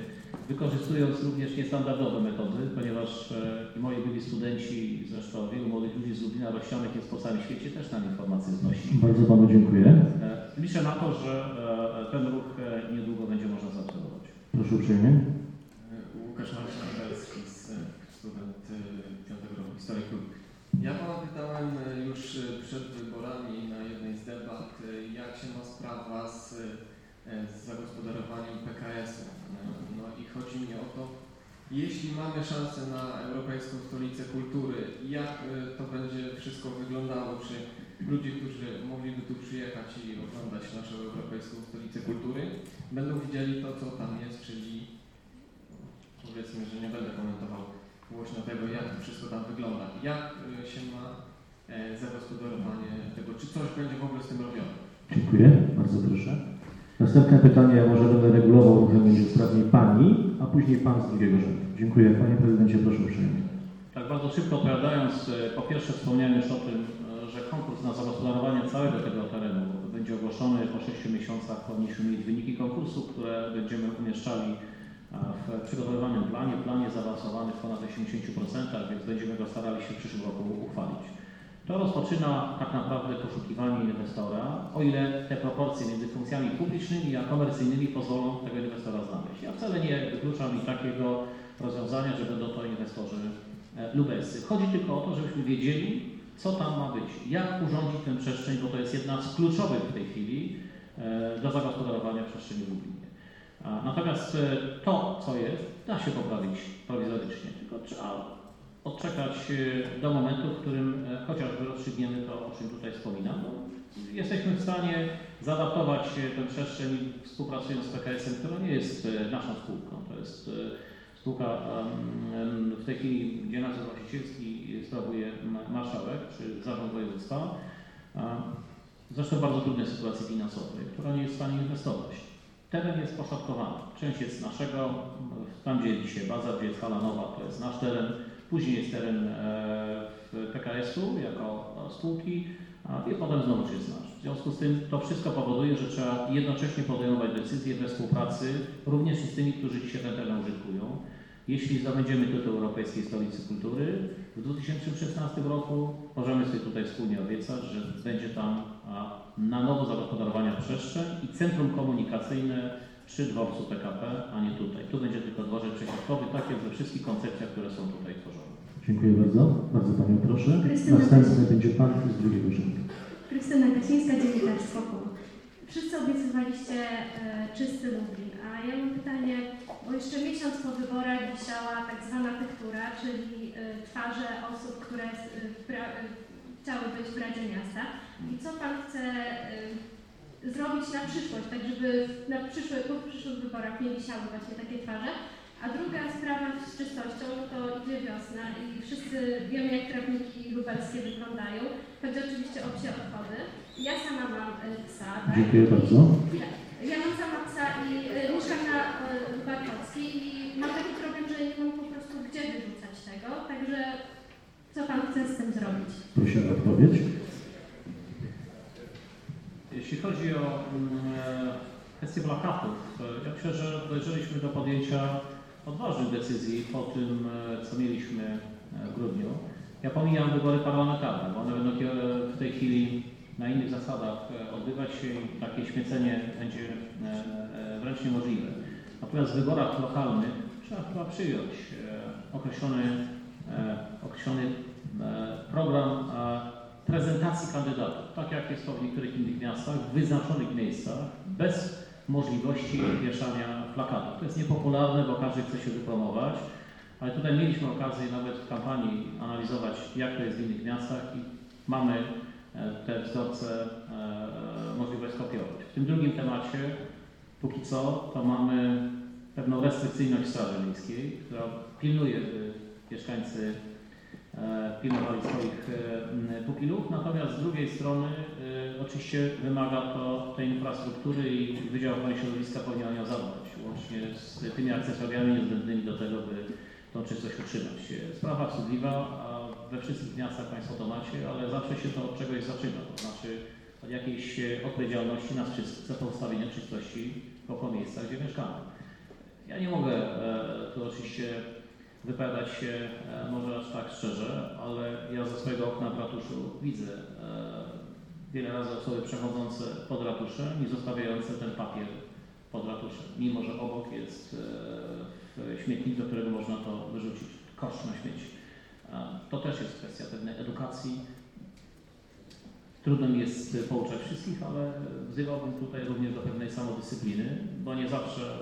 wykorzystując również niestandardowe metody, ponieważ e, i moi byli studenci, zresztą wielu młodych ludzi z Lublina rozsianych jest po całym świecie, też nam informacje znosi. Bardzo Panu dziękuję. E, Liczę na to, że e, ten ruch e, niedługo będzie można zaobserwować. Proszę uprzejmie. Łukasz Marszałkowski, student y, piątego roku historii klub. Ja Pana pytałem już przed wyborami na jednej z debat, jak się ma sprawa z, z zagospodarowaniem PKS-u. Chodzi mi o to, jeśli mamy szansę na Europejską Stolicę Kultury, jak y, to będzie wszystko wyglądało? Czy ludzie, którzy mogliby tu przyjechać i oglądać naszą Europejską Stolicę Kultury, będą widzieli to, co tam jest, czyli powiedzmy, że nie będę komentował głośno tego, jak to wszystko tam wygląda. Jak y, się ma e, zagospodarowanie tego, czy coś będzie w ogóle z tym robione? Dziękuję. Bardzo proszę. Następne pytanie, może będę regulował ruchem będzie sprawniej Pani, a później Pan z drugiego rzędu. Dziękuję. Panie Prezydencie, proszę uprzejmie. Tak bardzo szybko odpowiadając, e, po pierwsze wspomniałem już o tym, e, że konkurs na zagospodarowanie całego tego terenu będzie ogłoszony po 6 miesiącach. Powinniśmy mieć wyniki konkursu, które będziemy umieszczali w przygotowywanym planie, planie zaawansowany w ponad 80%, więc będziemy go starali się w przyszłym roku uchwalić. To rozpoczyna tak naprawdę poszukiwanie inwestora, o ile te proporcje między funkcjami publicznymi a komercyjnymi pozwolą tego inwestora znaleźć. Ja wcale nie wykluczam i takiego rozwiązania, że będą to inwestorzy e, lubelscy. Chodzi tylko o to, żebyśmy wiedzieli, co tam ma być, jak urządzić tę przestrzeń, bo to jest jedna z kluczowych w tej chwili e, do zagospodarowania przestrzeni w Lublinie. Natomiast e, to, co jest, da się poprawić prowizorycznie, tylko trzeba odczekać e, do momentu, w którym e, chociażby rozstrzygniemy to, o czym tutaj wspominam. No, jesteśmy w stanie zaadaptować e, tę przestrzeń współpracując z PKS-em, która nie jest naszą spółką. To jest spółka w tej chwili, gdzie nadzór właścicielski sprawuje ma- marszałek czy zarząd województwa. Zresztą w bardzo trudnej sytuacji finansowej, która nie jest w stanie inwestować. Teren jest poszatkowany. Część jest naszego, tam gdzie dzisiaj baza, gdzie jest hala nowa, to jest nasz teren. Później jest teren e, w PKS-u jako e, spółki, i potem znowu jest nasz. W związku z tym to wszystko powoduje, że trzeba jednocześnie podejmować decyzje we współpracy również z tymi, którzy dzisiaj ten teren użytkują. Jeśli zdobędziemy tytuł Europejskiej Stolicy Kultury w 2016 roku, możemy sobie tutaj wspólnie obiecać, że będzie tam na nowo zagospodarowania przestrzeń i centrum komunikacyjne przy dworcu PKP, a nie tutaj. Tu będzie tylko dworzec przesiadkowy, tak jak we wszystkich koncepcjach, które są tutaj tworzone. Dziękuję bardzo. Bardzo Panią proszę. Krystyna Następny Kasińska. będzie Pan z drugiego rzędu. Krystyna Dziennikarstwo KUL. Wszyscy obiecywaliście e, czysty Lublin, a ja mam pytanie, bo jeszcze miesiąc po wyborach wisiała tak zwana tektura, czyli e, twarze osób, które e, pra- e, chciały być w Radzie Miasta. I co Pan chce e, zrobić na przyszłość, tak żeby na przyszłe, po przyszłych wyborach nie wisiały właśnie takie twarze? A druga sprawa z czystością, to idzie wiosna i wszyscy wiemy, jak trawniki lubelskie wyglądają. Chodzi oczywiście o psie odchody. Ja sama mam e, psa. Tak? Dziękuję bardzo. Ja mam sama psa i e, mieszkam na Barkowskiej i mam taki problem, że nie mam po prostu gdzie wyrzucać tego. Także co Pan chce z tym zrobić? Prosimy o odpowiedź. Jeśli chodzi o mm, kwestię plakatów, to ja myślę, że dojrzeliśmy do podjęcia odważnych decyzji po tym, e, co mieliśmy e, w grudniu. Ja pomijam wybory parlamentarne, bo one będą w tej chwili na innych zasadach e, odbywać się i takie śmiecenie będzie wręcz niemożliwe. Natomiast w wyborach lokalnych trzeba chyba przyjąć określony, określony program prezentacji kandydatów, tak jak jest to w niektórych innych miastach, w wyznaczonych miejscach, bez możliwości wieszania plakatów. To jest niepopularne, bo każdy chce się wypromować, ale tutaj mieliśmy okazję nawet w kampanii analizować, jak to jest w innych miastach i mamy e, te wzorce e, możliwość skopiować. W tym drugim temacie, póki co, to mamy pewną restrykcyjność Straży Miejskiej, która pilnuje, by mieszkańcy pilnowali swoich e, pupilów, natomiast z drugiej strony e, oczywiście wymaga to tej infrastruktury i Wydział Ochrony Środowiska powinien o nią zadbać, łącznie z tymi akcesoriami niezbędnymi do tego, by tą czystość utrzymać. E, Sprawa wstydliwa, a we wszystkich miastach Państwo to macie, ale zawsze się to od czegoś zaczyna, to znaczy od jakiejś e, odpowiedzialności nas wszystkich za postawienie czystości wokół miejsca, gdzie mieszkamy. Ja nie mogę e, tu oczywiście wypowiadać się e, może aż tak szczerze, ale ja ze swojego okna w ratuszu widzę e, wiele razy osoby przechodzące pod ratuszem i zostawiające ten papier pod ratuszem, mimo że obok jest e, śmietnik, do którego można to wyrzucić, kosz na śmieci. To też jest kwestia pewnej edukacji. Trudno mi jest pouczać wszystkich, ale wzywałbym tutaj również do pewnej samodyscypliny, bo nie zawsze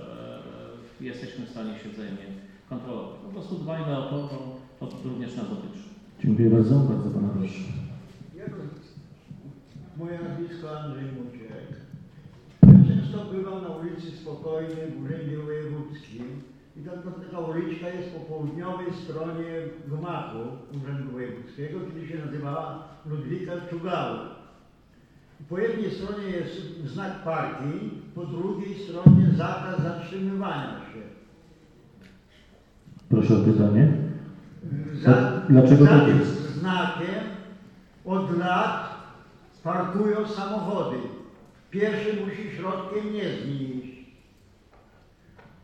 jesteśmy w stanie się wzajemnie kontrolować. Po prostu dbajmy o to, bo to również nas dotyczy. Dziękuję bardzo. Bardzo Pana proszę. Ja to, moje nazwisko Andrzej Muciek. Ja często bywam na ulicy Spokojnej w Urzędzie Wojewódzkim i ta, ta, taka uliczka jest po południowej stronie gmachu Urzędu Wojewódzkiego, kiedy się nazywała Ludwika Czugały. Po jednej stronie jest znak partii, po drugiej stronie zakaz zatrzymywania. Proszę o pytanie. Za, Dlaczego za tak tym jest? znakiem od lat parkują samochody. Pierwszy musi środkiem nie znieść.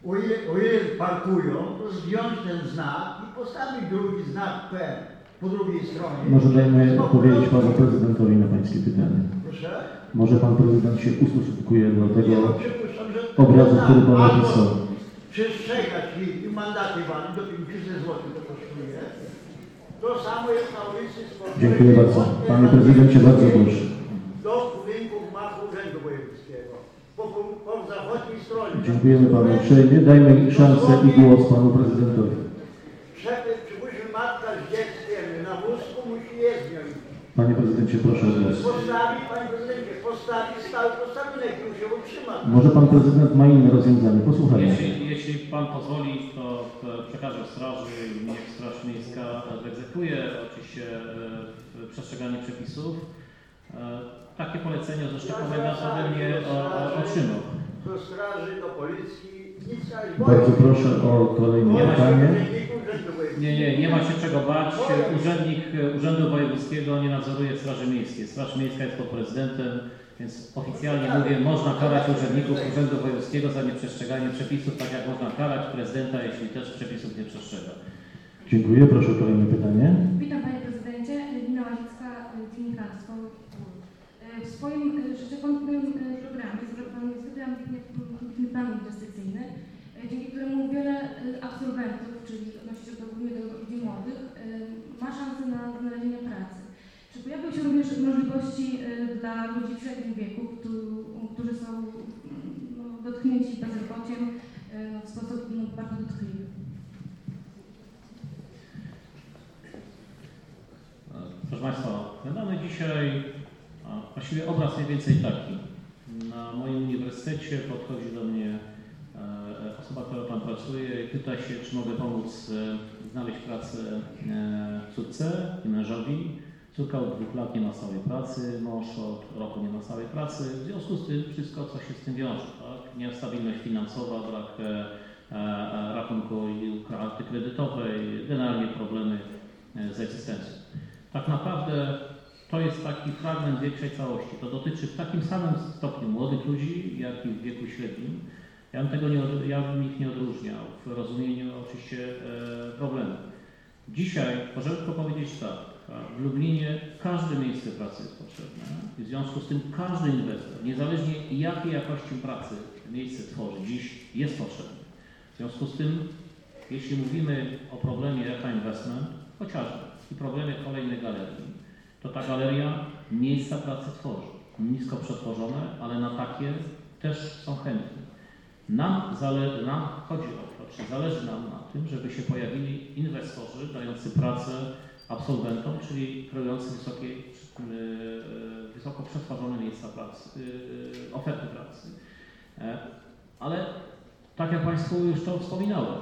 O ile, o ile parkują, to zdjąć ten znak i postawić drugi znak P po drugiej stronie. Może dajmy Po odpowiedzieć Panu Prezydentowi na Pańskie pytanie. Proszę? Może Pan Prezydent się ustosunkuje do no, tego że obrazu, który Pan albo opisał. Przestrzegać i, i mandaty walić do 50 zł to kosztuje. To samo jest na ulicy. Dziękuję bardzo. Panie Prezydencie, bardzo proszę. Do budynku gmachu Urzędu Wojewódzkiego. Po, po, po zachodniej stronie. Dziękujemy Panu uprzejmie. Dajmy szansę i głos Panu Prezydentowi. Przypuśćmy matka z dzieckiem na wózku musi jezdnić. Panie Prezydencie, proszę o głos. Postawi, panie prezydencie, postawi stały postawinek i się utrzyma. Może Pan Prezydent ma inne rozwiązanie. Posłuchajmy. Jeśli, jeśli Pan pozwoli, to przekażę Straży i niech Straż Miejska wyegzekwuje oczywiście e, przestrzeganie przepisów. E, Takie polecenie zresztą komendant ode mnie otrzymał. Do straży, do policji, nic nie Bardzo proszę o kolejne pytanie. Nie, nie, nie ma się czego bać. Urzędnik e, Urzędu Wojewódzkiego nie nadzoruje Straży Miejskiej. Straż Miejska jest pod prezydentem, więc oficjalnie mówię, można karać urzędników Urzędu Wojewódzkiego za nieprzestrzeganie przepisów, tak jak można karać prezydenta, jeśli też przepisów nie przestrzega. Dziękuję. Proszę o kolejne pytanie. Witam Panie Prezydencie. Lina Łazicka, e, Dziennikarstwo. E, W swoim e, e, programie zrobił Pan plan inwestycyjny, e, dzięki któremu wiele e, absolwentów, czyli odnosi się to głównie do ludzi młodych, e, ma szansę na znalezienie pracy. Czy pojawią się również możliwości e, dla ludzi w średnim wieku, którzy- którzy dotknięci bezrobociem e, w sposób no, bardzo dotkliwy. Proszę Państwa, my mamy dzisiaj właściwie obraz mniej więcej taki. Na moim uniwersytecie podchodzi do mnie e, osoba, która tam pracuje i pyta się, czy mogę pomóc e, znaleźć pracę e, córce i mężowi. Córka od dwóch lat nie ma stałej pracy, mąż od roku nie ma stałej pracy. W związku z tym wszystko, co się z tym wiąże, tak? Niestabilność finansowa, brak e, e, rachunku karty kredytowej, generalnie problemy e, z egzystencją. Tak naprawdę to jest taki fragment większej całości. To dotyczy w takim samym stopniu młodych ludzi, jak i w wieku średnim. Ja bym, tego nie, ja bym ich nie odróżniał w rozumieniu oczywiście e, problemu. Dzisiaj możemy powiedzieć tak, w Lublinie każde miejsce pracy jest potrzebne w związku z tym każdy inwestor, niezależnie jakiej jakości pracy miejsce tworzy, dziś jest potrzebny. W związku z tym, jeśli mówimy o problemie Echa Investment, chociażby i problemie kolejnej galerii, to ta galeria miejsca pracy tworzy. Nisko przetworzone, ale na takie też są chętni. Nam, zale, nam chodzi o to, czy zależy nam na tym, żeby się pojawili inwestorzy dający pracę absolwentom, czyli kreujący wysokie, yy, wysoko przetworzone miejsca pracy, yy, oferty pracy. E, Ale tak jak Państwu już to wspominałem,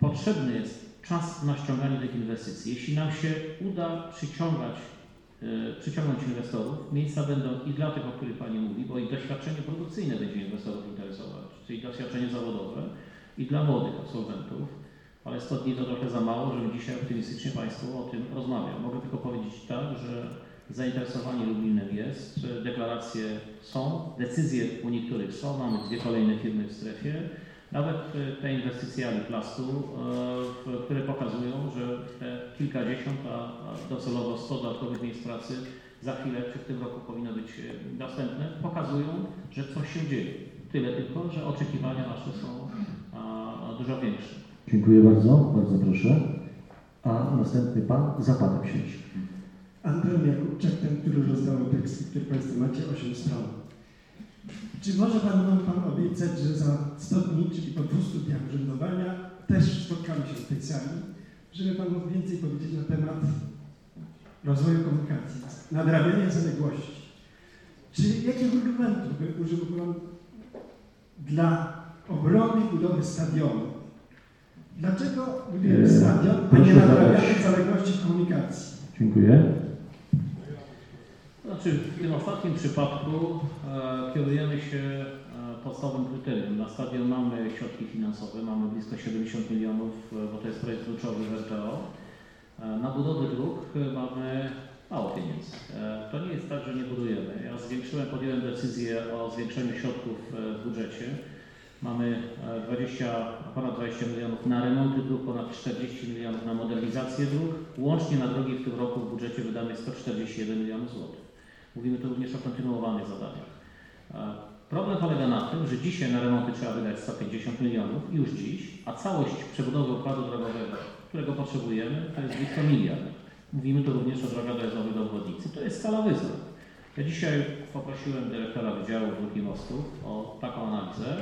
potrzebny jest czas na ściąganie tych inwestycji. Jeśli nam się uda przyciągać, e, przyciągnąć inwestorów, miejsca będą i dla tych, o których Pani mówi, bo ich doświadczenie produkcyjne będzie inwestorów interesować, czyli doświadczenie zawodowe i dla młodych absolwentów, ale 100 dni to trochę za mało, żebym dzisiaj optymistycznie Państwu o tym rozmawiał. Mogę tylko powiedzieć tak, że zainteresowanie Lublinem jest, deklaracje są, decyzje u niektórych są, mamy dwie kolejne firmy w strefie, nawet e, te inwestycje Aliplastu, e, które pokazują, że te kilkadziesiąt, a a docelowo 100 dodatkowych miejsc pracy za chwilę, czy w tym roku powinno być e, dostępne, pokazują, że coś się dzieje. Tyle tylko, że oczekiwania nasze są a, dużo większe. Dziękuję bardzo, bardzo proszę. A następny pan Zapadek siedzi. Anton Jakubczak, ten, który rozdawał teksty, które Państwo macie, 8 stron. Czy może Pan nam Pan obiecać, że za 100 dni, czyli po 200 dniach urzędowania, też spotkamy się w tej sali, żeby Pan mógł więcej powiedzieć na temat rozwoju komunikacji, nadrabiania zaległości. Czy jakich argumentów by użył Pan dla obrony budowy stadionu? Dlaczego budujemy Eee, stadion, a nie nadrabiamy zadać- zaległości komunikacji? Dziękuję. Znaczy, w tym ostatnim przypadku e, kierujemy się e, podstawowym kryterium. Na stadion mamy środki finansowe, mamy blisko 70 milionów, e, bo to jest projekt kluczowy w RPO. E, na budowę dróg e, mamy mało pieniędzy. E, to nie jest tak, że nie budujemy. Ja zwiększyłem, podjąłem decyzję o zwiększeniu środków e, w budżecie. Mamy e, 20, ponad 20 milionów na remonty dróg, ponad 40 milionów na modernizację dróg. Łącznie na drogi w tym roku w budżecie wydamy jest 141 milionów złotych. Mówimy tu również o kontynuowanych zadaniach. E, Problem polega na tym, że dzisiaj na remonty trzeba wydać 150 milionów, już dziś, a całość przebudowy układu drogowego, którego potrzebujemy, to jest blisko miliard. Mówimy tu również o drogach dojazdowych do obwodnicy. To jest skala. Ja dzisiaj poprosiłem dyrektora Wydziału Dróg i Mostów o taką analizę.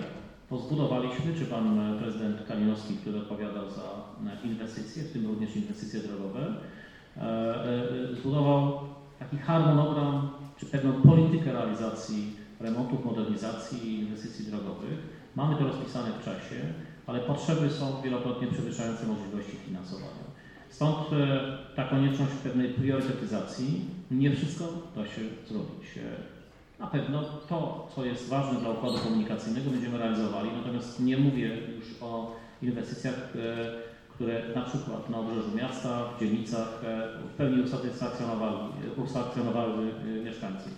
Pozbudowaliśmy, czy pan prezydent Kalinowski, który odpowiadał za e, inwestycje, w tym również inwestycje drogowe, e, e, zbudował taki harmonogram, czy pewną politykę realizacji remontów, modernizacji i inwestycji drogowych. Mamy to rozpisane w czasie, ale potrzeby są wielokrotnie przewyższające możliwości finansowania. Stąd e, ta konieczność pewnej priorytetyzacji. Nie wszystko da się zrobić. E, Na pewno to, co jest ważne dla układu komunikacyjnego, będziemy realizowali, natomiast nie mówię już o inwestycjach, e, które na przykład na obrzeżu miasta, w dzielnicach w pełni usatysfakcjonowały, usatysfakcjonowały mieszkańców.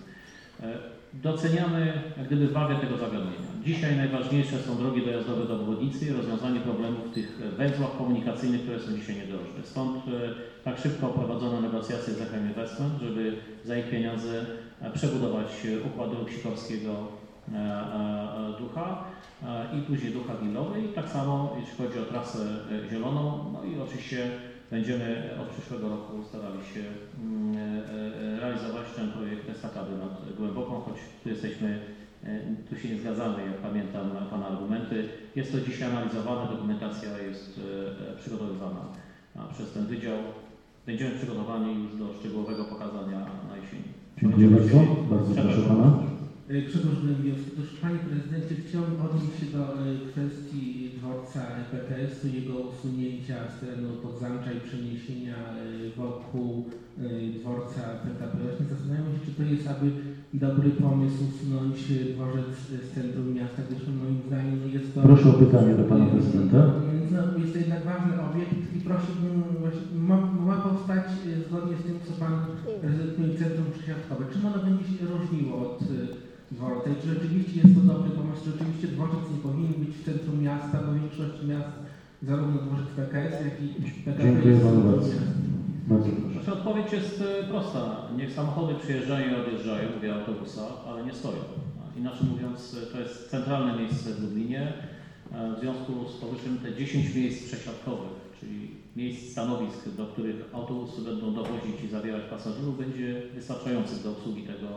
Doceniamy jak gdyby wagę tego zagadnienia. Dzisiaj najważniejsze są drogi dojazdowe do obwodnicy i rozwiązanie problemów w tych węzłach komunikacyjnych, które są dzisiaj niedrożne. Stąd e, tak szybko prowadzono negocjacje z Echem Investment, żeby za ich pieniądze e, przebudować e, układ dróg Sikorskiego Ducha i później Ducha Wilowej. Tak samo jeśli chodzi o trasę zieloną, no i oczywiście będziemy od przyszłego roku starali się mm, e, e, realizować ten projekt estakady nad Głęboką, choć tu jesteśmy E, Tu się nie zgadzamy, jak pamiętam Pana argumenty. Jest to dzisiaj analizowane, dokumentacja jest przygotowywana przez ten wydział. Będziemy przygotowani już do szczegółowego pokazania na jesieni. Dziękuję bardzo. Bardzo proszę. Pana. E, Grzegorz Głębiowski. Otóż Panie Prezydencie, chciałbym odnieść się do e, kwestii dworca EPTS-u, jego usunięcia z terenu Podzamcza i przeniesienia e, wokół e, dworca PKP. Właśnie zastanawiam się, czy to jest aby dobry pomysł usunąć e, dworzec z centrum miasta, gdyż moim zdaniem no, jest to... Proszę o pytanie do Pana Prezydenta. No, jest to jednak ważny obiekt i prosiłbym ma, ma powstać zgodnie z tym, co Pan Prezydent mówi, centrum przesiadkowe. Czym ono będzie się różniło od dworca i czy rzeczywiście jest to dobry pomysł, czy rzeczywiście dworzec nie powinien być w centrum miasta, bo w większości miast zarówno dworzec PKS, jak i PKP Dziękuję bardzo. Bardzo proszę. Znaczy odpowiedź jest e, prosta. Niech samochody przyjeżdżają i odjeżdżają, mówię autobusach, ale nie stoją. Inaczej mówiąc, e, to jest centralne miejsce w Lublinie. E, W związku z powyższym te 10 miejsc przesiadkowych, czyli miejsc stanowisk, do których autobusy będą dowozić i zabierać pasażerów, będzie wystarczających do obsługi tego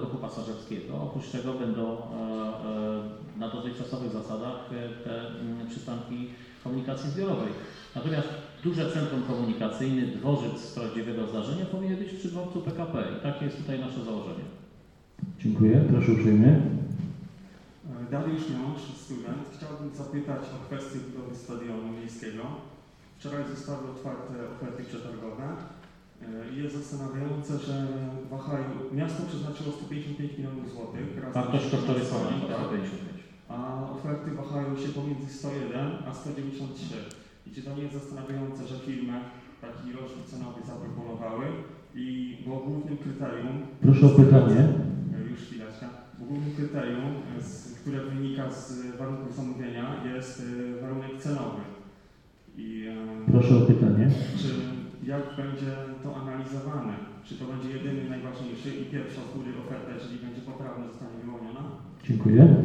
ruchu pasażerskiego. Oprócz tego będą na dotychczasowych zasadach te mm, przystanki komunikacji zbiorowej. Natomiast duże centrum komunikacyjne, dworzec z prawdziwego zdarzenia powinien być przy dworcu PKP i takie jest tutaj nasze założenie. Dziękuję. Proszę uprzejmie. Dariusz Miąż, student. Chciałbym zapytać o kwestię budowy stadionu miejskiego. Wczoraj zostały otwarte oferty przetargowe e, i jest zastanawiające, że wahają, miasto przeznaczyło 155 milionów złotych. Wartość kosztorysowa finansami, 155. A oferty wahają się pomiędzy 101 a 193. I czy to nie jest zastanawiające, że firmy taki rocznik cenowy zaproponowały i było głównym kryterium Proszę o pytanie. Już chwileczkę. Głównym kryterium, które wynika z warunków zamówienia jest e, warunek cenowy. I e, Proszę o pytanie. czy jak będzie to analizowane? Czy to będzie jedyny, najważniejszy i pierwsza z góry oferta, jeżeli będzie poprawna, zostanie wyłoniona? Dziękuję.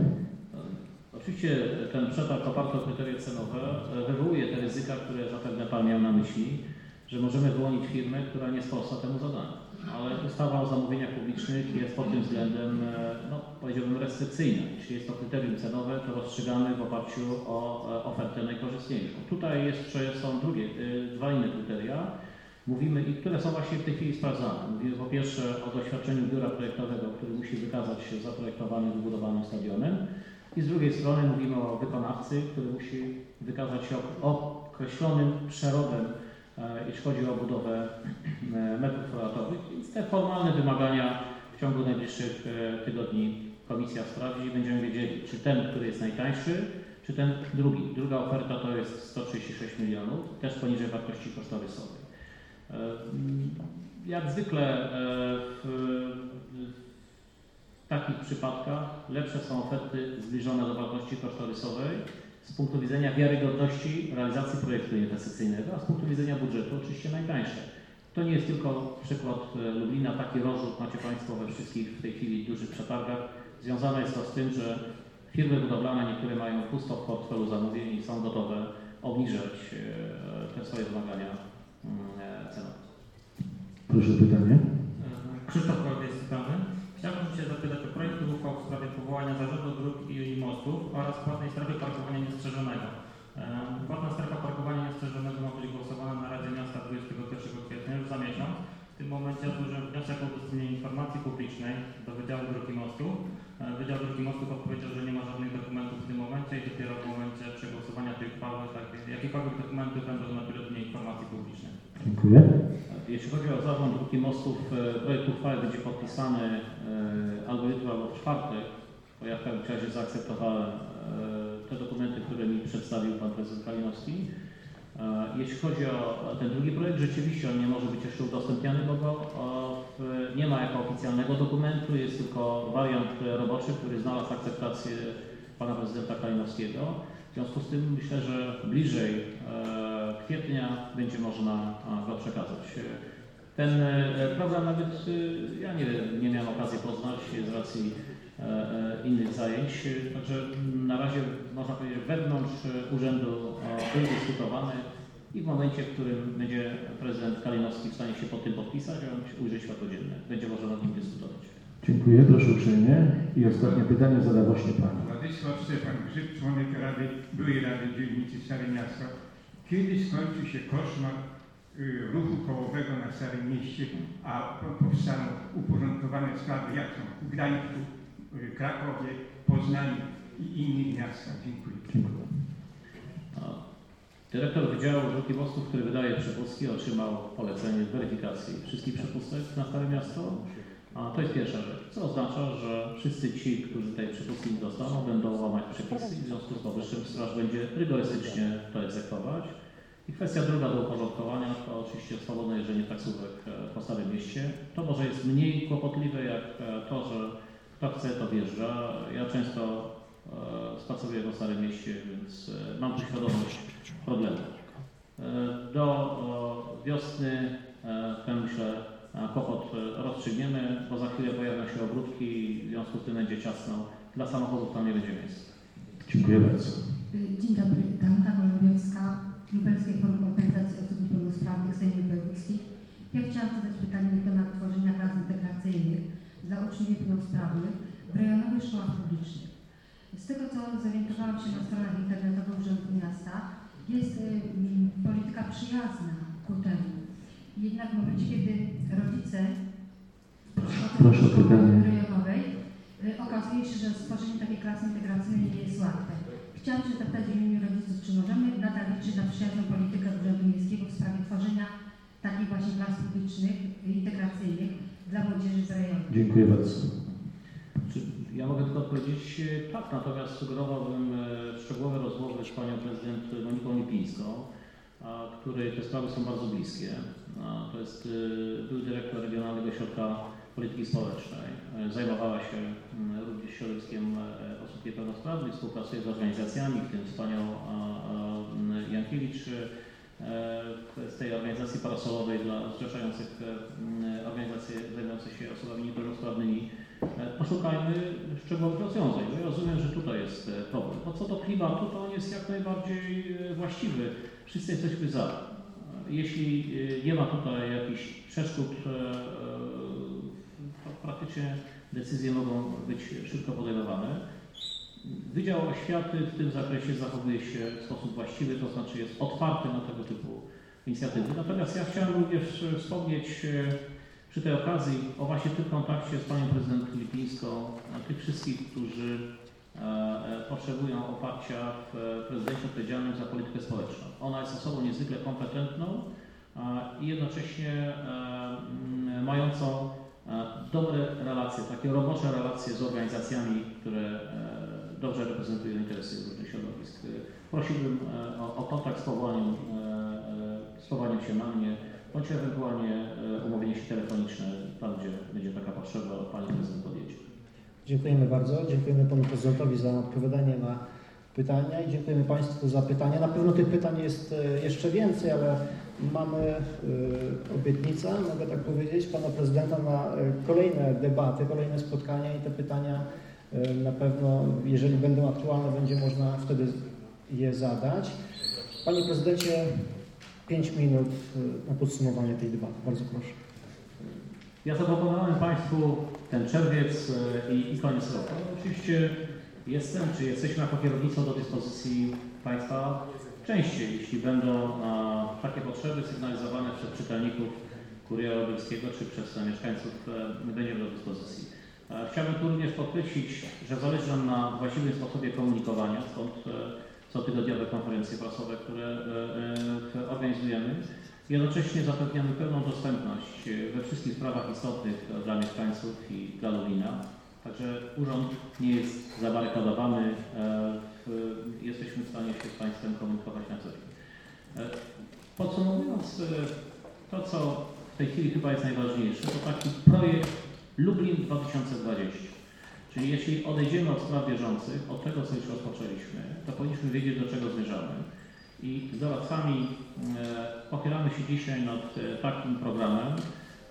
Oczywiście ten przetarg oparty o kryteria cenowe e, wywołuje te ryzyka, które zapewne Pan miał na myśli, że możemy wyłonić firmę, która nie sprostał temu zadaniu. Ale ustawa o zamówieniach publicznych jest pod tym względem, e, no, powiedziałbym, restrykcyjna. Jeśli jest to kryterium cenowe, to rozstrzygamy w oparciu o e, ofertę najkorzystniejszą. Tutaj jeszcze są drugie, dwa inne kryteria. Mówimy, i które są właśnie w tej chwili sprawdzane. Mówimy po pierwsze o doświadczeniu biura projektowego, który musi wykazać się zaprojektowanym, wybudowanym stadionem. I z drugiej strony mówimy o wykonawcy, który musi wykazać się ok- określonym przerobem, e, jeśli chodzi o budowę e, metrów kwadratowych. Więc te formalne wymagania w ciągu najbliższych e, tygodni komisja sprawdzi i będziemy wiedzieli, czy ten, który jest najtańszy, czy ten drugi. Druga oferta to jest 136 milionów, też poniżej wartości kosztorysowej. Jak zwykle w takich przypadkach lepsze są oferty zbliżone do wartości kosztorysowej z punktu widzenia wiarygodności realizacji projektu inwestycyjnego, a z punktu widzenia budżetu oczywiście najtańsze. To nie jest tylko przykład e, Lublina, taki rozrzut macie Państwo we wszystkich w tej chwili dużych przetargach. Związane jest to z tym, że firmy budowlane niektóre mają pusto w portfelu zamówień i są gotowe obniżać e, te swoje wymagania mm, e, cenowe. Proszę o pytanie. Krzysztof Kolbiec Stany. Chciałbym się zapytać o projekt uchwał w sprawie powołania zarządu dróg i mostów oraz płatnej strefy parkowania niestrzeżonego. Płatna strefa parkowania niestrzeżonego ma być głosowana na Radzie Miasta 21 kwietnia już za miesiąc. W tym momencie złożyłem wniosek o udostępnienie informacji publicznej do Wydziału Dróg i Mostów. E, Wydział Dróg i Mostów odpowiedział, że nie ma żadnych dokumentów w tym momencie i dopiero w momencie przegłosowania tej uchwały tak, jakiekolwiek dokumenty będą na dnie informacji publicznej. Dziękuję. Jeśli chodzi o zarząd dróg i mostów, e, projekt uchwały będzie podpisany e, albo jutro, albo w czwartek, bo ja w każdym razie zaakceptowałem e, te dokumenty, które mi przedstawił pan prezydent Kalinowski. E, Jeśli chodzi o ten drugi projekt, rzeczywiście on nie może być jeszcze udostępniany, bo go w, nie ma jako oficjalnego dokumentu, jest tylko wariant e, roboczy, który znalazł akceptację pana prezydenta Kalinowskiego. W związku z tym myślę, że bliżej e, kwietnia będzie można go przekazać. Ten e, program nawet e, ja nie, nie miałem okazji poznać z racji e, e, innych zajęć, także na razie można powiedzieć wewnątrz e, urzędu e, był dyskutowany i w momencie, w którym będzie prezydent Kalinowski w stanie się pod tym podpisać, on ujrzy światło dzienne. Będzie można nad nim dyskutować. Dziękuję, proszę uprzejmie. I ostatnie pytanie zada właśnie Pan. Władysław Stefan Grzyb, członek Rady, byłej Rady Dzielnicy Stare Miasto. Kiedy skończy się koszmar y, ruchu kołowego na Starym Mieście, a po- powstaną uporządkowane sprawy, jak są w Gdańsku, Krakowie, Poznaniu i innych miastach? Dziękuję. Dziękuję. Dyrektor Wydziału Dróg i Mostów, który wydaje przepustki, otrzymał polecenie weryfikacji wszystkich przepustek na Stare Miasto. A to jest pierwsza rzecz, co oznacza, że wszyscy ci, którzy tej przepustki nie dostaną, będą łamać przepisy i w związku z powyższym straż będzie rygorystycznie to egzekwować. I kwestia druga do uporządkowania to oczywiście swobodne jeżdżenie taksówek e, po Starym Mieście. To może jest mniej kłopotliwe jak e, to, że kto chce to wjeżdża. Ja często e, spaceruję po Starym Mieście, więc e, mam tu świadomość problemu. E, Do e, wiosny e, ten myślę kłopot rozstrzygniemy, bo za chwilę pojawią się ogródki i w związku z tym będzie ciasno. Dla samochodów tam nie będzie miejsca. Dziękuję bardzo. Dzień dobry, Danuta Golubiowska, Lubelskie Forum Organizacji Osób Niepełnosprawnych Sejmu Bełżyczkich. Ja chciałam zadać pytanie na temat tworzenia klas integracyjnych dla uczniów niepełnosprawnych w rejonowych szkołach publicznych. Z tego, co zorientowałam się na stronach internetowych Urzędu Miasta, jest y, polityka przyjazna ku temu. Jednak w momencie, kiedy rodzice Proszę o rejonowej, y, okazuje się, że stworzenie takiej klasy integracyjnej nie jest łatwe. Chciałam się zapytać w imieniu rodziców, czy możemy nadal liczyć na przyjazną politykę Urzędu Miejskiego w sprawie tworzenia takich właśnie klas publicznych, integracyjnych dla młodzieży z rejonu. Dziękuję bardzo. Czy- Ja mogę tylko odpowiedzieć tak, natomiast sugerowałbym e, szczegółowe rozmowy z panią prezydent Moniką Lipińską, a, której te sprawy są bardzo bliskie. To jest e, były dyrektor Regionalnego Ośrodka Polityki Społecznej. E, Zajmowała się również środowiskiem osób niepełnosprawnych, współpracuje z organizacjami, w tym z panią Jankiewicz z tej organizacji parasolowej dla zrzeszających e, organizacje zajmujące się osobami niepełnosprawnymi. E, Poszukajmy szczegółowych rozwiązań. Ja rozumiem, że tutaj jest e, problem. No co do klimatu, to on jest jak najbardziej e, właściwy. Wszyscy jesteśmy za. E, Jeśli e, nie ma tutaj jakichś przeszkód, e, e, to praktycznie decyzje mogą być szybko podejmowane. Wydział Oświaty w tym zakresie zachowuje się w sposób właściwy, to znaczy jest otwarty na tego typu inicjatywy. Natomiast ja chciałem również wspomnieć e, przy tej okazji o właśnie tym kontakcie z panią prezydent Lipińską, a tych wszystkich, którzy e, e, potrzebują oparcia w prezydencie odpowiedzialnym za politykę społeczną. Ona jest osobą niezwykle kompetentną i jednocześnie mającą dobre relacje, takie robocze relacje z organizacjami, które dobrze reprezentują interesy różnych środowisk. Prosiłbym e, o, o kontakt z powołaniem, e, e, z powołaniem się na mnie, bądź ewentualnie umówienie się telefoniczne tam, gdzie będzie taka potrzeba, Pani Prezydent podjedzie. Dziękujemy bardzo. Dziękujemy Panu Prezydentowi za odpowiadanie na pytania i dziękujemy Państwu za pytania. Na pewno tych pytań jest jeszcze więcej, ale mamy obietnicę, mogę tak powiedzieć, Pana Prezydenta na kolejne debaty, kolejne spotkania i te pytania na pewno, jeżeli będą aktualne, będzie można wtedy je zadać. Panie Prezydencie, 5 minut e, na podsumowanie tej debaty. Bardzo proszę. Ja zaproponowałem Państwu ten czerwiec e, i, i koniec roku. Oczywiście jestem, czy jesteśmy jako kierownictwo do dyspozycji Państwa częściej, jeśli będą a, takie potrzeby sygnalizowane przez czytelników Kuria Lubelskiego czy przez e, mieszkańców, e, będziemy do dyspozycji. E, Chciałbym tu również podkreślić, że zależy nam na właściwym sposobie komunikowania, stąd e, cotygodniowe konferencje prasowe, które e, organizujemy. Jednocześnie zapewniamy pełną dostępność we wszystkich sprawach istotnych dla mieszkańców i dla Lubina. Także urząd nie jest zabarykadowany, jesteśmy w stanie się z Państwem komunikować na co dzień. Podsumowując to, co w tej chwili chyba jest najważniejsze, to taki projekt Lublin 2020. Czyli jeśli odejdziemy od spraw bieżących, od tego, co już rozpoczęliśmy, to powinniśmy wiedzieć, do czego zmierzamy. I z doradcami e, pochylamy się dzisiaj nad e, takim programem.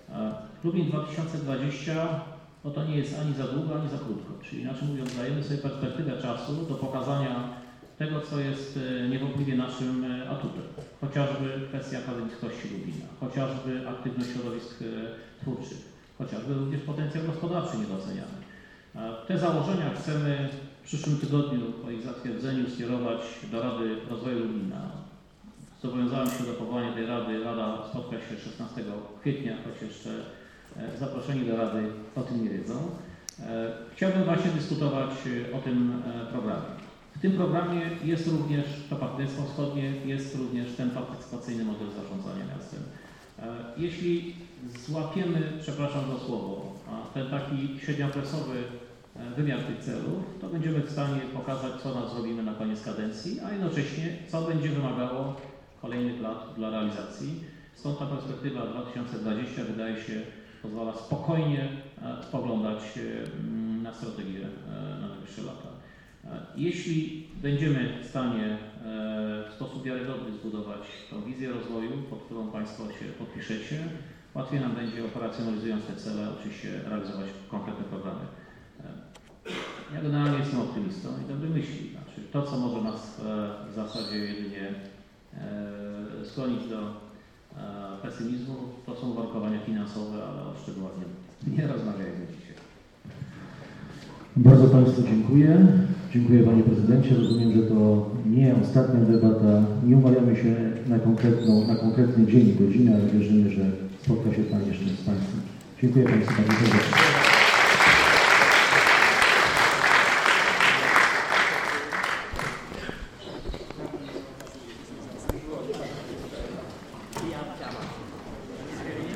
E, Lublin 2020 no to nie jest ani za długo, ani za krótko. Czyli inaczej mówiąc, dajemy sobie perspektywę czasu do pokazania tego, co jest e, niewątpliwie naszym e, atutem. Chociażby kwestia akademickości Lublina, chociażby aktywność środowisk e, twórczych, chociażby również potencjał gospodarczy niedoceniany. Te założenia chcemy w przyszłym tygodniu po ich zatwierdzeniu skierować do Rady Rozwoju Lublina. Zobowiązałem się do powołania tej Rady. Rada spotka się 16 kwietnia, choć jeszcze e, zaproszeni do Rady o tym nie wiedzą. E, chciałbym właśnie dyskutować o tym programie. W tym programie jest również to partnerstwo wschodnie, jest również ten partycypacyjny model zarządzania miastem. Jeśli złapiemy, przepraszam za słowo, ten taki średniookresowy e, wymiar tych celów, to będziemy w stanie pokazać, co nas zrobimy na koniec kadencji, a jednocześnie, co będzie wymagało kolejnych lat dla realizacji. Stąd ta perspektywa 2020 wydaje się pozwala spokojnie e, spoglądać e, na strategię na najbliższe lata. Jeśli będziemy w stanie w sposób wiarygodny zbudować tą wizję rozwoju, pod którą Państwo się podpiszecie, Łatwiej nam będzie operacjonalizując te cele oczywiście realizować konkretne programy. Ja generalnie jestem optymistą i dobry myśli. Znaczy to, co może nas e, w zasadzie jedynie e, skłonić do e, pesymizmu, to są uwarunkowania finansowe, ale o szczegółach nie, nie rozmawiajmy dzisiaj. Bardzo Państwu dziękuję. Dziękuję Panie Prezydencie. Rozumiem, że to nie ostatnia debata. Nie umawiamy się na, konkretną, na konkretny dzień i godzinę, ale wierzymy, że spotka się Pan jeszcze z Państwem. Dziękuję Państwu bardzo serdecznie.